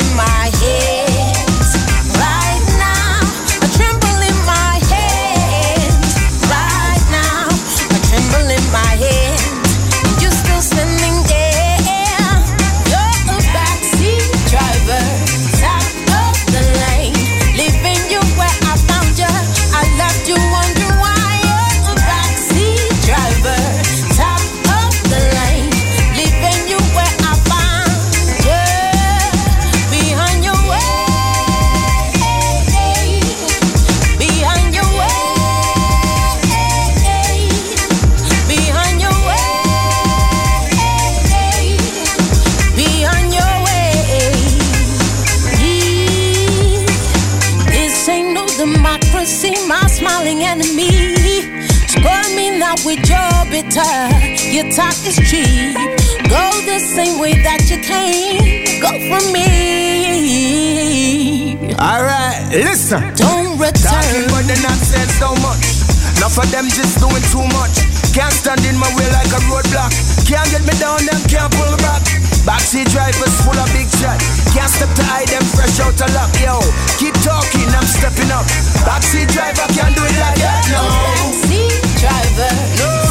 talk is cheap. Go the same way that you came. Go for me. Alright, listen. Don't return. Talking but they're not saying so much. Enough of them just doing too much. Can't stand in my way like a roadblock. Can't get me down, them can't pull back. Backseat drivers full of big chat. Can't step to hide them fresh out of luck. Yo, keep talking, I'm stepping up. Backseat driver can't do it like that. No. Backseat driver. Top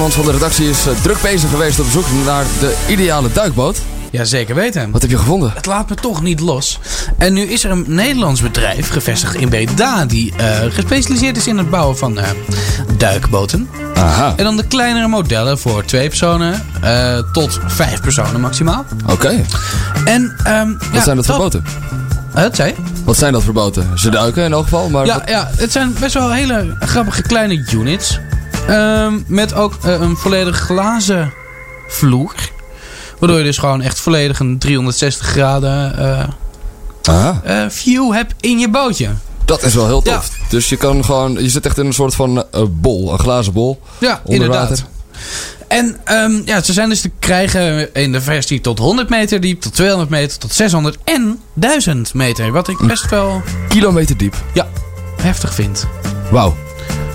Thijsmans van de redactie is eh, druk bezig geweest op zoek naar de ideale duikboot. Ja, zeker weten. Wat heb je gevonden? Het laat me toch niet los. En nu is er een Nederlands bedrijf gevestigd in Breda... die eh, gespecialiseerd is in het bouwen van eh, duikboten. Aha. En dan de kleinere modellen voor twee personen tot vijf personen maximaal. Oké. En, ehm, Wat ja, zijn dat voor boten? Het zei? Wat zijn dat voor boten? Ze duiken in elk geval, maar... Ja, wat- ja, het zijn best wel hele grappige kleine units. Ehm, met ook eh, een volledig glazen vloer. Waardoor je dus gewoon echt volledig een 360 graden eh, Aha. eh, view hebt in je bootje. Dat is wel heel tof. Dus je kan gewoon... Je zit echt in een soort van bol. Een glazen bol. Ja, inderdaad. water. En ehm, ja, ze zijn dus te krijgen in de versie tot 100 meter diep, tot 200 meter, tot 600 en 1000 meter. Wat ik best wel Kilometer diep. ja, heftig vind. Wauw.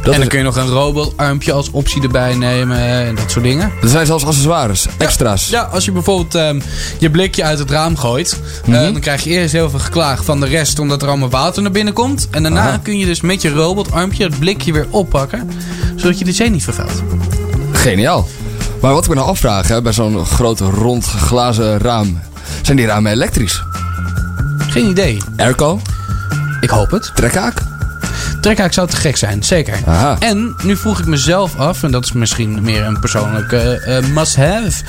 Dat en dan is- kun je nog een robotarmpje als optie erbij nemen en dat soort dingen. Er zijn zelfs accessoires. Extra's. Ja, als je bijvoorbeeld ehm, je blikje uit het raam gooit, eh, Mhm. dan krijg je eerst heel veel geklaag van de rest omdat er allemaal water naar binnen komt. En daarna Aha. kun je dus met je robotarmpje het blikje weer oppakken, zodat je de zee niet vervuilt. Geniaal. Maar wat ik me nou afvraag, hè, bij zo'n groot rond glazen raam. Zijn die ramen elektrisch? Geen idee. Airco? Ik hoop het. Trekhaak? Trekhaak zou te gek zijn, zeker. Aha. En nu vroeg ik mezelf af, en dat is misschien meer een persoonlijke eh, must-have,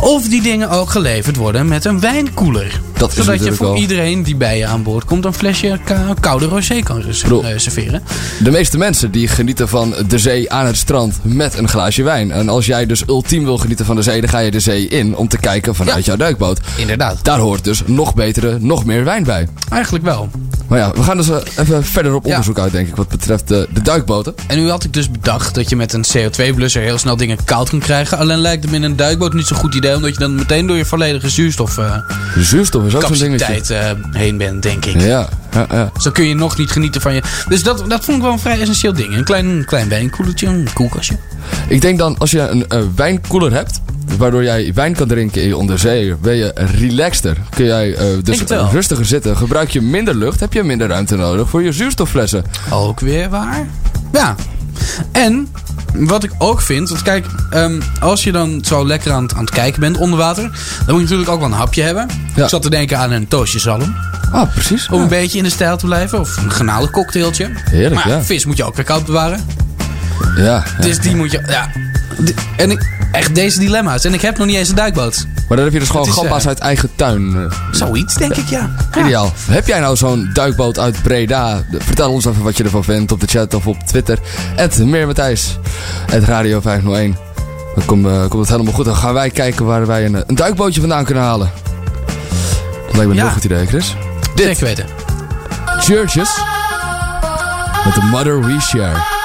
of die dingen ook geleverd worden met een wijnkoeler. Dat is Zodat je voor iedereen die bij je aan boord komt een flesje koude rosé kan eh, serveren. De meeste mensen die genieten van de zee aan het strand met een glaasje wijn. En als jij dus ultiem wil genieten van de zee, dan ga je de zee in om te kijken vanuit jouw duikboot. Inderdaad. Daar hoort dus nog betere, nog meer wijn bij. Eigenlijk wel. Maar ja, we gaan dus eh, even verder op onderzoek uit, denk ik, wat betreft de, de duikboten. En nu had ik dus bedacht dat je met een CO2-blusser heel snel dingen koud kan krijgen. Alleen lijkt het me in een duikboot niet zo'n goed idee, omdat je dan meteen door je volledige zuurstof eh, De zuurstof is ook zo'n dingetje. eh, heen bent, denk ik. Ja, ja, ja. Zo kun je nog niet genieten van je. Dus dat, dat vond ik wel een vrij essentieel ding. Een klein, klein wijnkoelertje, een koelkastje. Ik denk dan, als je een eh, wijnkoeler hebt, waardoor jij wijn kan drinken in je onderzeeër, ben je relaxter. Kun jij eh, dus rustiger zitten. Gebruik je minder lucht, heb je minder ruimte nodig voor je zuurstofflessen. Ook weer waar. Ja. En wat ik ook vind, want kijk, ehm, als je dan zo lekker aan het, aan het kijken bent onder water, dan moet je natuurlijk ook wel een hapje hebben. Ik zat te denken aan een toastje zalm. Ah, precies. Om een beetje in de stijl te blijven. Of een garnalencocktailtje. Heerlijk, maar ja. vis moet je ook weer koud bewaren. Ja. ja. Dus die moet je, ja. En ik, echt deze dilemma's. En ik heb nog niet eens een duikboot. Maar dan heb je dus gewoon gamba's eh, uit eigen tuin. eh. Zoiets, denk ik, ja. Ideaal. Heb jij nou zo'n duikboot uit Breda? Vertel ons even wat je ervan vindt op de chat of op Twitter. Het meer Matthijs. Het Radio 501. Dan komt, eh, komt het helemaal goed. Dan gaan wij kijken waar wij een, een duikbootje vandaan kunnen halen. Dat lijkt me een Ja. heel goed idee, Chris. Dit. Zeker weten. Churches. Met de Mother We Share.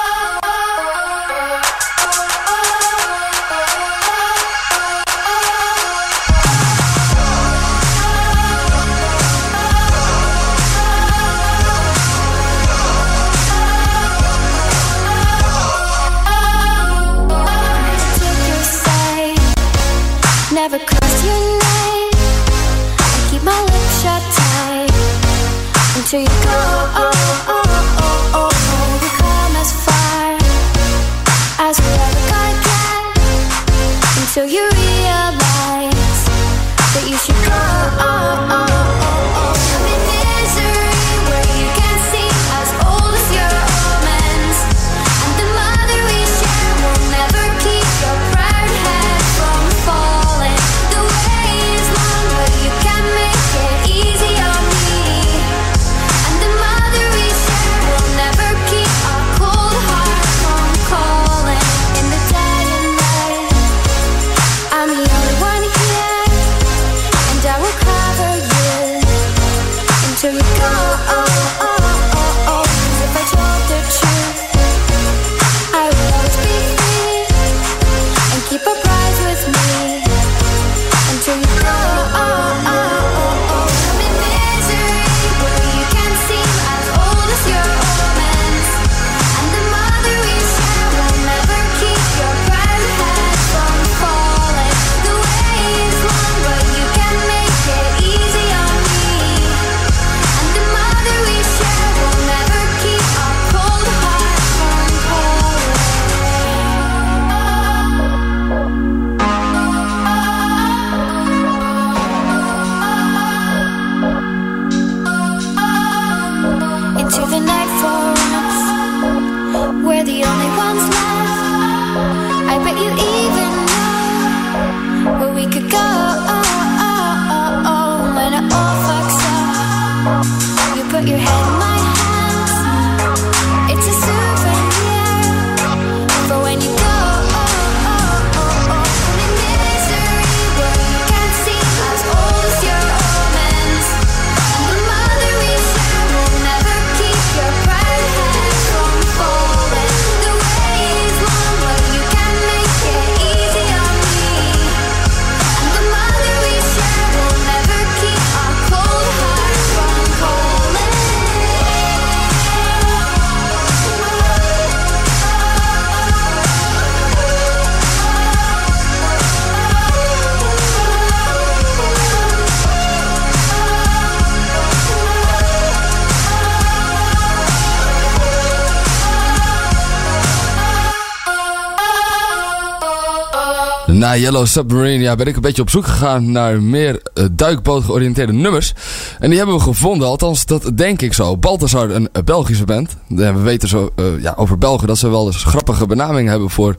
Na Yellow Submarine ja, ben ik een beetje op zoek gegaan naar meer eh, duikboot georiënteerde nummers. En die hebben we gevonden, althans dat denk ik zo. Balthazar, een eh, Belgische band. Ja, we weten zo eh, ja, over Belgen dat ze wel eens grappige benamingen hebben voor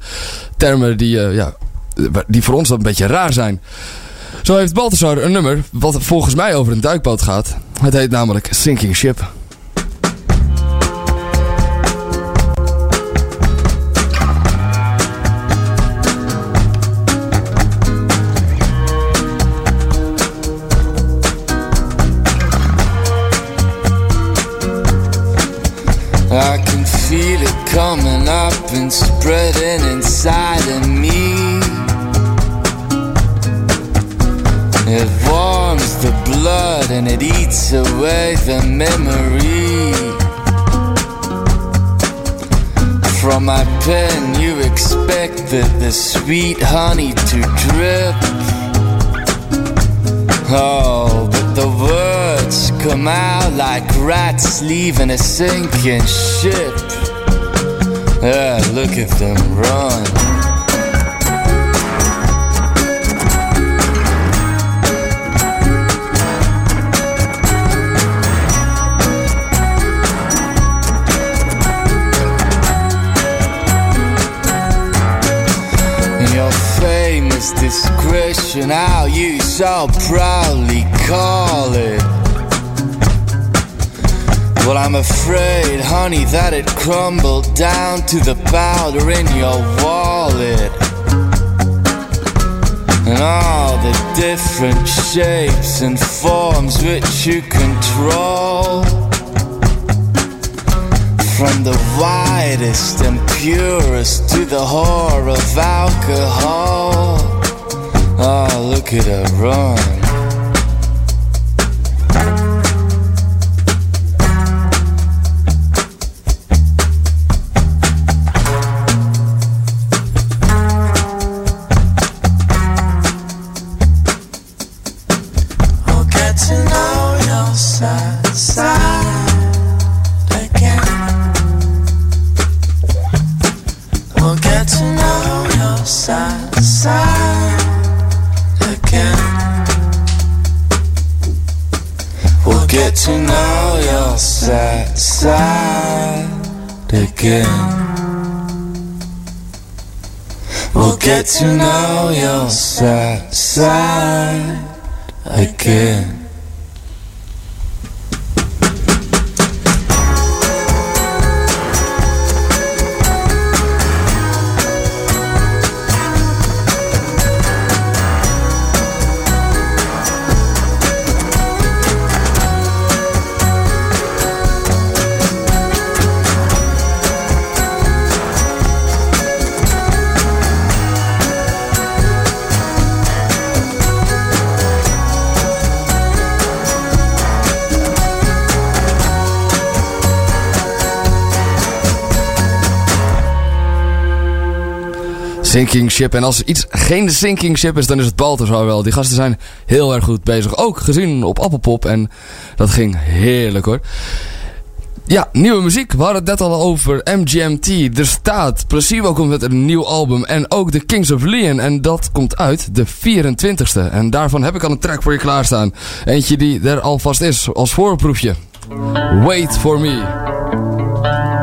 termen die, eh, ja, die voor ons dan een beetje raar zijn. Zo heeft Balthazar een nummer wat volgens mij over een duikboot gaat. Het heet namelijk Sinking Ship. Coming up and spreading inside of me. It warms the blood and it eats away the memory. From my pen, you expected the sweet honey to drip. Oh, but the words come out like rats leaving a sinking ship. Yeah, look at them run. Your famous discretion, how you so proudly call it. Well, I'm afraid, honey, that it crumbled down to the powder in your wallet. And all the different shapes and forms which you control. From the widest and purest to the horror of alcohol. Oh, look at her run. Get to know your side, side again. Sinking Ship. En als iets geen Sinking Ship is, dan is het Balthazar wel. Die gasten zijn heel erg goed bezig. Ook gezien op Appelpop. En dat ging heerlijk hoor. Ja, nieuwe muziek. We hadden het net al over MGMT. Er staat, Placebo komt met een nieuw album. En ook The Kings of Leon. En dat komt uit de 24ste. En daarvan heb ik al een track voor je klaarstaan. Eentje die er alvast is, als voorproefje. Wait for me.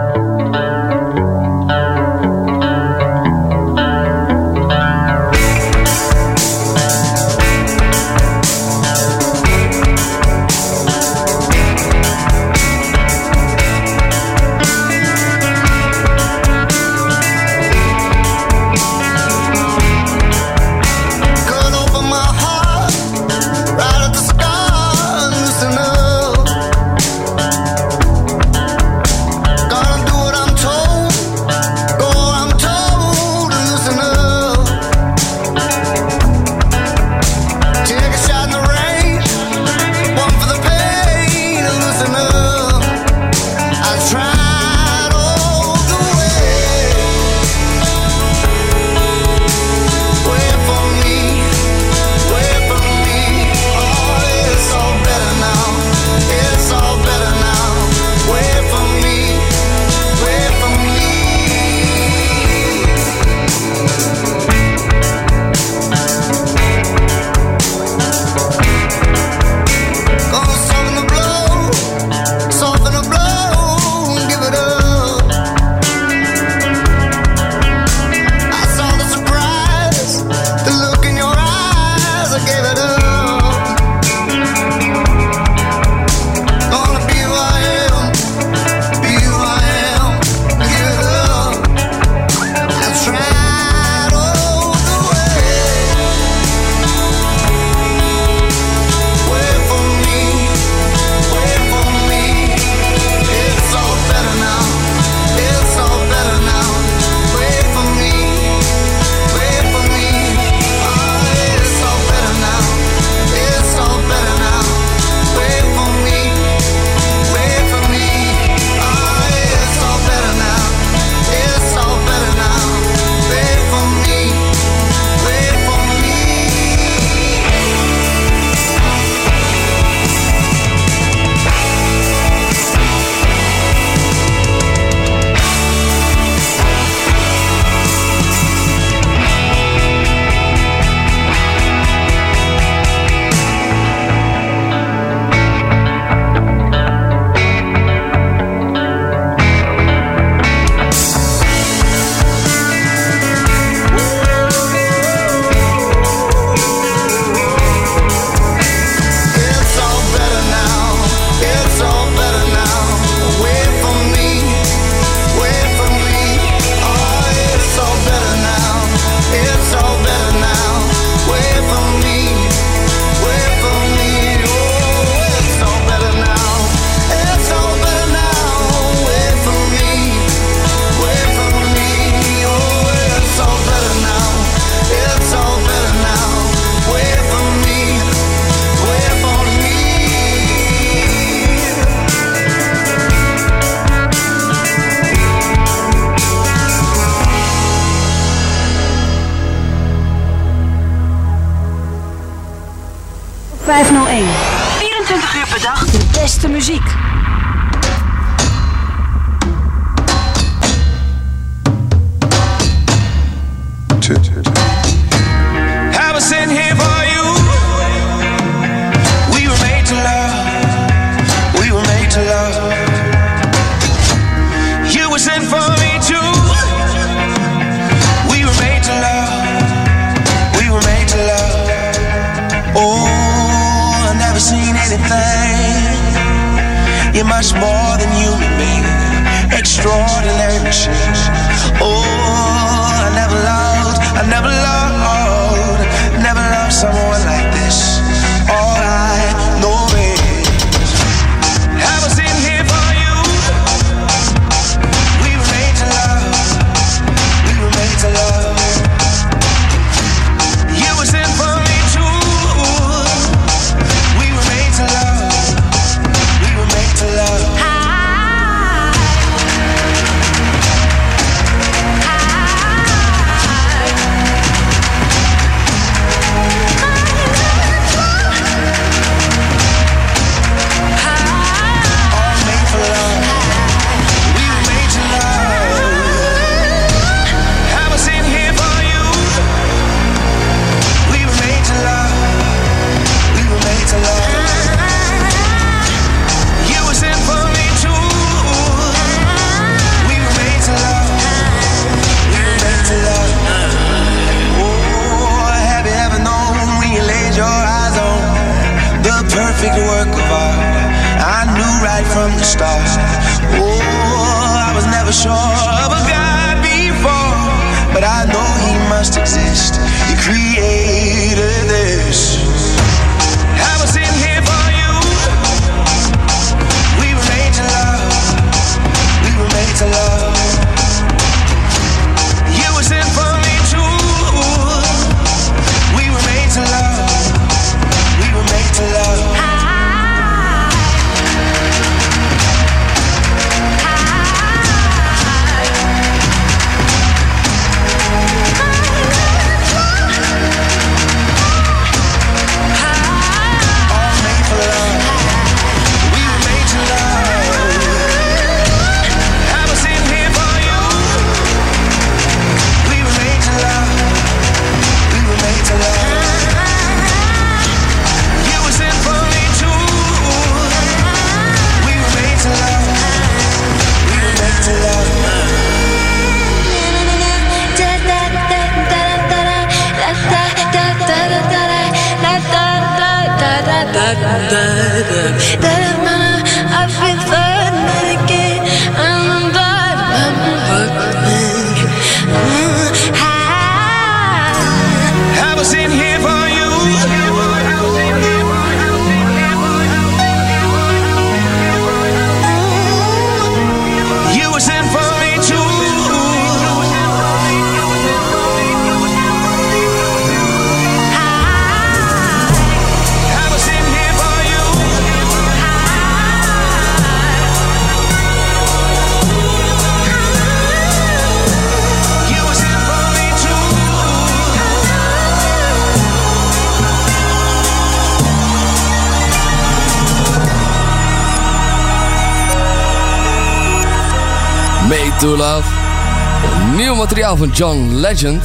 Nieuw materiaal van John Legend.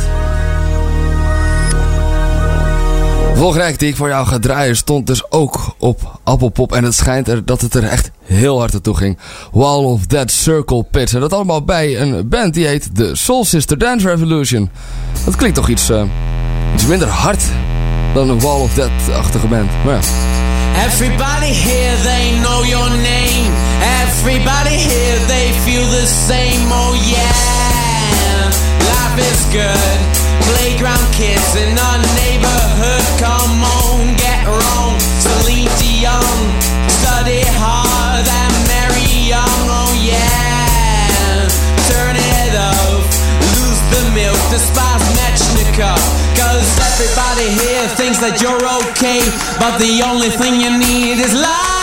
De die ik voor jou ga draaien stond dus ook op Apple Pop En het schijnt er dat het er echt heel hard naartoe ging. Wall of Dead Circle Pits. En dat allemaal bij een band die heet The Soul Sister Dance Revolution. Dat klinkt toch iets, eh, iets minder hard dan een Wall of Dead-achtige band. Maar ja. Everybody here, they know your name. Everybody here, they feel the same. Oh yeah, life is good. Playground kids in our neighborhood, come on, get wrong. Celine Dion, study hard and marry young. Oh yeah, turn it off. Lose the milk, despise Metchnikov. Cause everybody here that you're okay, but the only thing you need is love.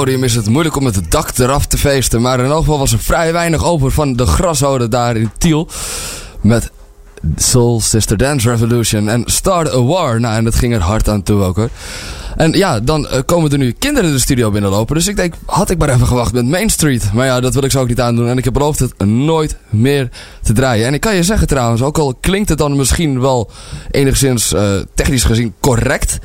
Openluchtpodium is het moeilijk om het dak eraf te feesten. Maar in elk geval was er vrij weinig over van de grashode daar in Tiel. Met Soul Sister Dance Revolution en Start a War. Nou, en dat ging er hard aan toe ook hoor. En ja, dan eh, komen er nu kinderen de studio binnenlopen. Dus ik denk, had ik maar even gewacht met Main Street. Maar ja, dat wil ik zo ook niet aandoen. En ik heb beloofd het nooit meer te draaien. En ik kan je zeggen trouwens, ook al klinkt het dan misschien wel enigszins eh, technisch gezien correct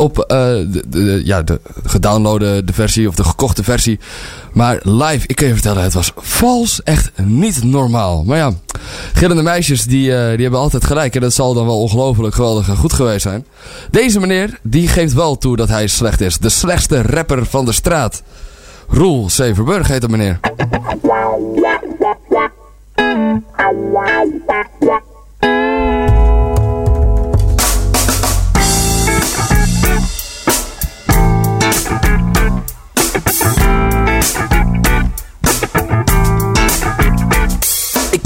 op eh, de, de- ja, de gedownloade de versie of de gekochte versie. Maar live, ik kan je vertellen, het was vals. Echt niet normaal. Maar ja, gillende meisjes die, eh, die hebben altijd gelijk. En dat zal dan wel ongelooflijk geweldig en goed geweest zijn. Deze meneer, die geeft wel toe dat hij slecht is. De slechtste rapper van de straat. Roel Severburg heet dat meneer.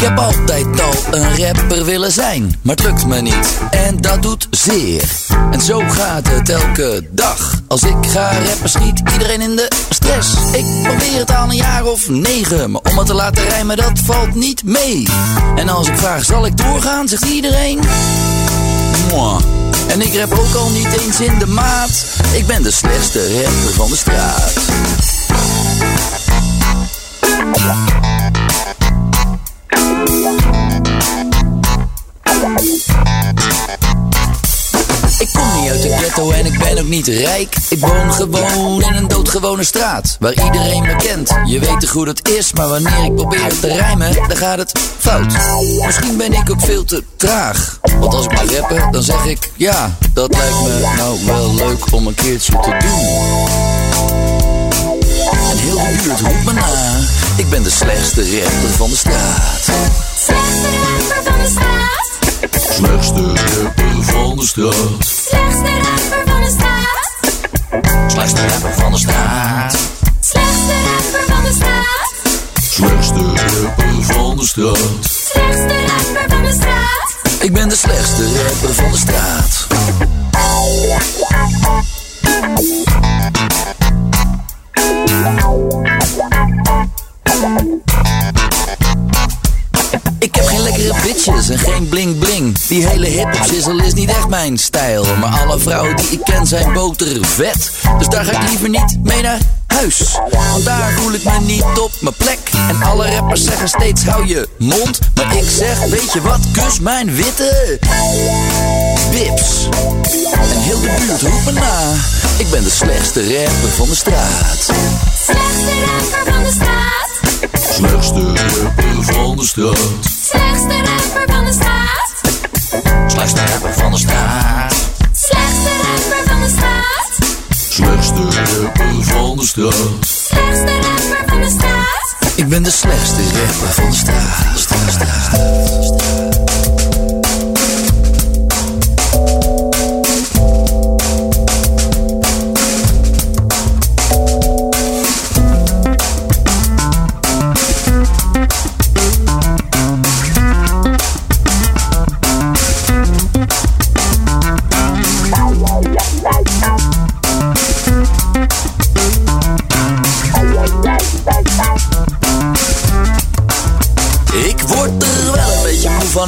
heb altijd al een rapper willen zijn, maar het lukt me niet. En dat doet zeer. En zo gaat het elke dag. Als ik ga rappen schiet iedereen in de stress. Ik probeer het al een jaar of negen, maar om het te laten rijmen dat valt niet mee. En als ik vraag zal ik doorgaan, zegt iedereen... Mwah. En ik rap ook al niet eens in de maat. Ik ben de slechtste rapper van de straat. Ben ook niet rijk. Ik woon gewoon in een doodgewone straat. Waar iedereen me kent. Je weet toch hoe dat is, maar wanneer ik probeer te rijmen, dan gaat het fout. Misschien ben ik ook veel te traag. Want als ik maar rappen, dan zeg ik ja, dat lijkt me nou wel leuk om een keertje te doen. En heel de buurt roept me na. Ik ben de slechtste rapper van de straat. Slechtste rapper van de straat. Slechtste rapper van de straat. Slechtste rapper van de straat. Slechtste rapper van de straat. Slechtste rapper van de straat. Slechtste rapper van de straat. Slechtste rapper van de straat. Ik ben de slechtste rapper van de straat. Lekkere bitches en geen bling bling. Die hele hip-hop sizzle is niet echt mijn stijl. Maar alle vrouwen die ik ken zijn botervet. Dus daar ga ik liever niet mee naar huis. Want daar voel ik me niet op mijn plek. En alle rappers zeggen steeds hou je mond. Maar ik zeg, weet je wat, kus mijn witte bips. En heel de buurt roept me na. Ik ben de slechtste rapper van de straat. Slechtste rapper van de straat. Slechtste rapper van de straat. Slechtste rapper van de straat. Slechtste rapper van de straat. Slechtste rapper van de straat. Slechtste rapper van de straat. Slechtste rapper van de straat. Ik ben de slechtste rapper van de straat. Straat, straat. Ik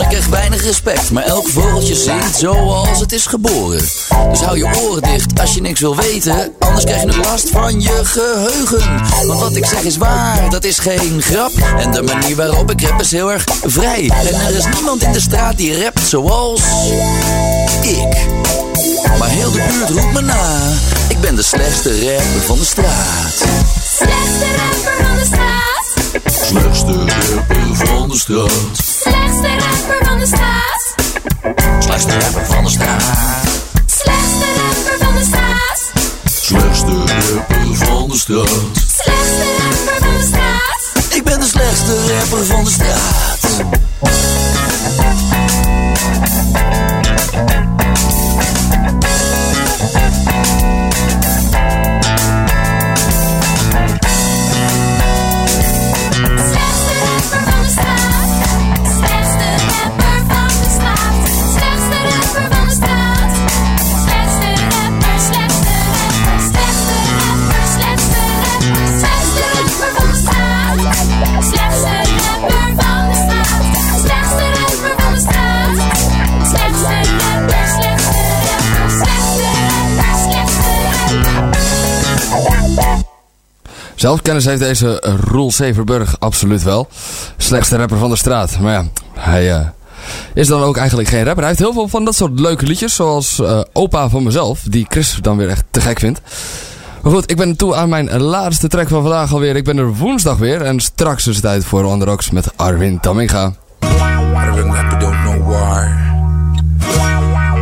ik krijg weinig respect. Maar elk vogeltje zingt zoals het is geboren. Dus hou je oren dicht als je niks wil weten. Anders krijg je nog last van je geheugen. Want wat ik zeg is waar, dat is geen grap. En de manier waarop ik rap is heel erg vrij. En er is niemand in de straat die rapt zoals ik. Maar heel de buurt roept me na. Ik ben de slechtste rapper van de straat. Slechtste rapper van de straat. Slechtste rapper van de straat. Slechtste rapper van de straat. Slechtste rapper van de straat. Slechtste rapper van de straat. Slechtste rapper van de straat. Slechtste rapper van de straat. Ik ben de slechtste rapper van de straat. Zelfkennis heeft deze Roel Severburg absoluut wel. Slechtste rapper van de straat. Maar ja, hij eh, is dan ook eigenlijk geen rapper. Hij heeft heel veel van dat soort leuke liedjes. Zoals eh, Opa van mezelf. Die Chris dan weer echt te gek vindt. Maar goed, ik ben toe aan mijn laatste track van vandaag alweer. Ik ben er woensdag weer. En straks is het tijd voor On The Rocks met Arwin Tamminga. Arvin rapper don't know why.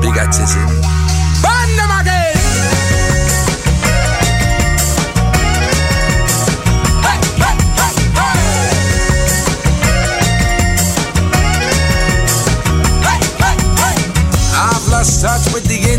Big.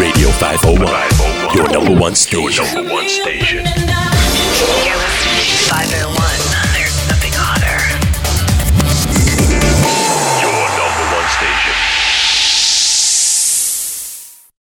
Radio 501, your number one station. Number one station.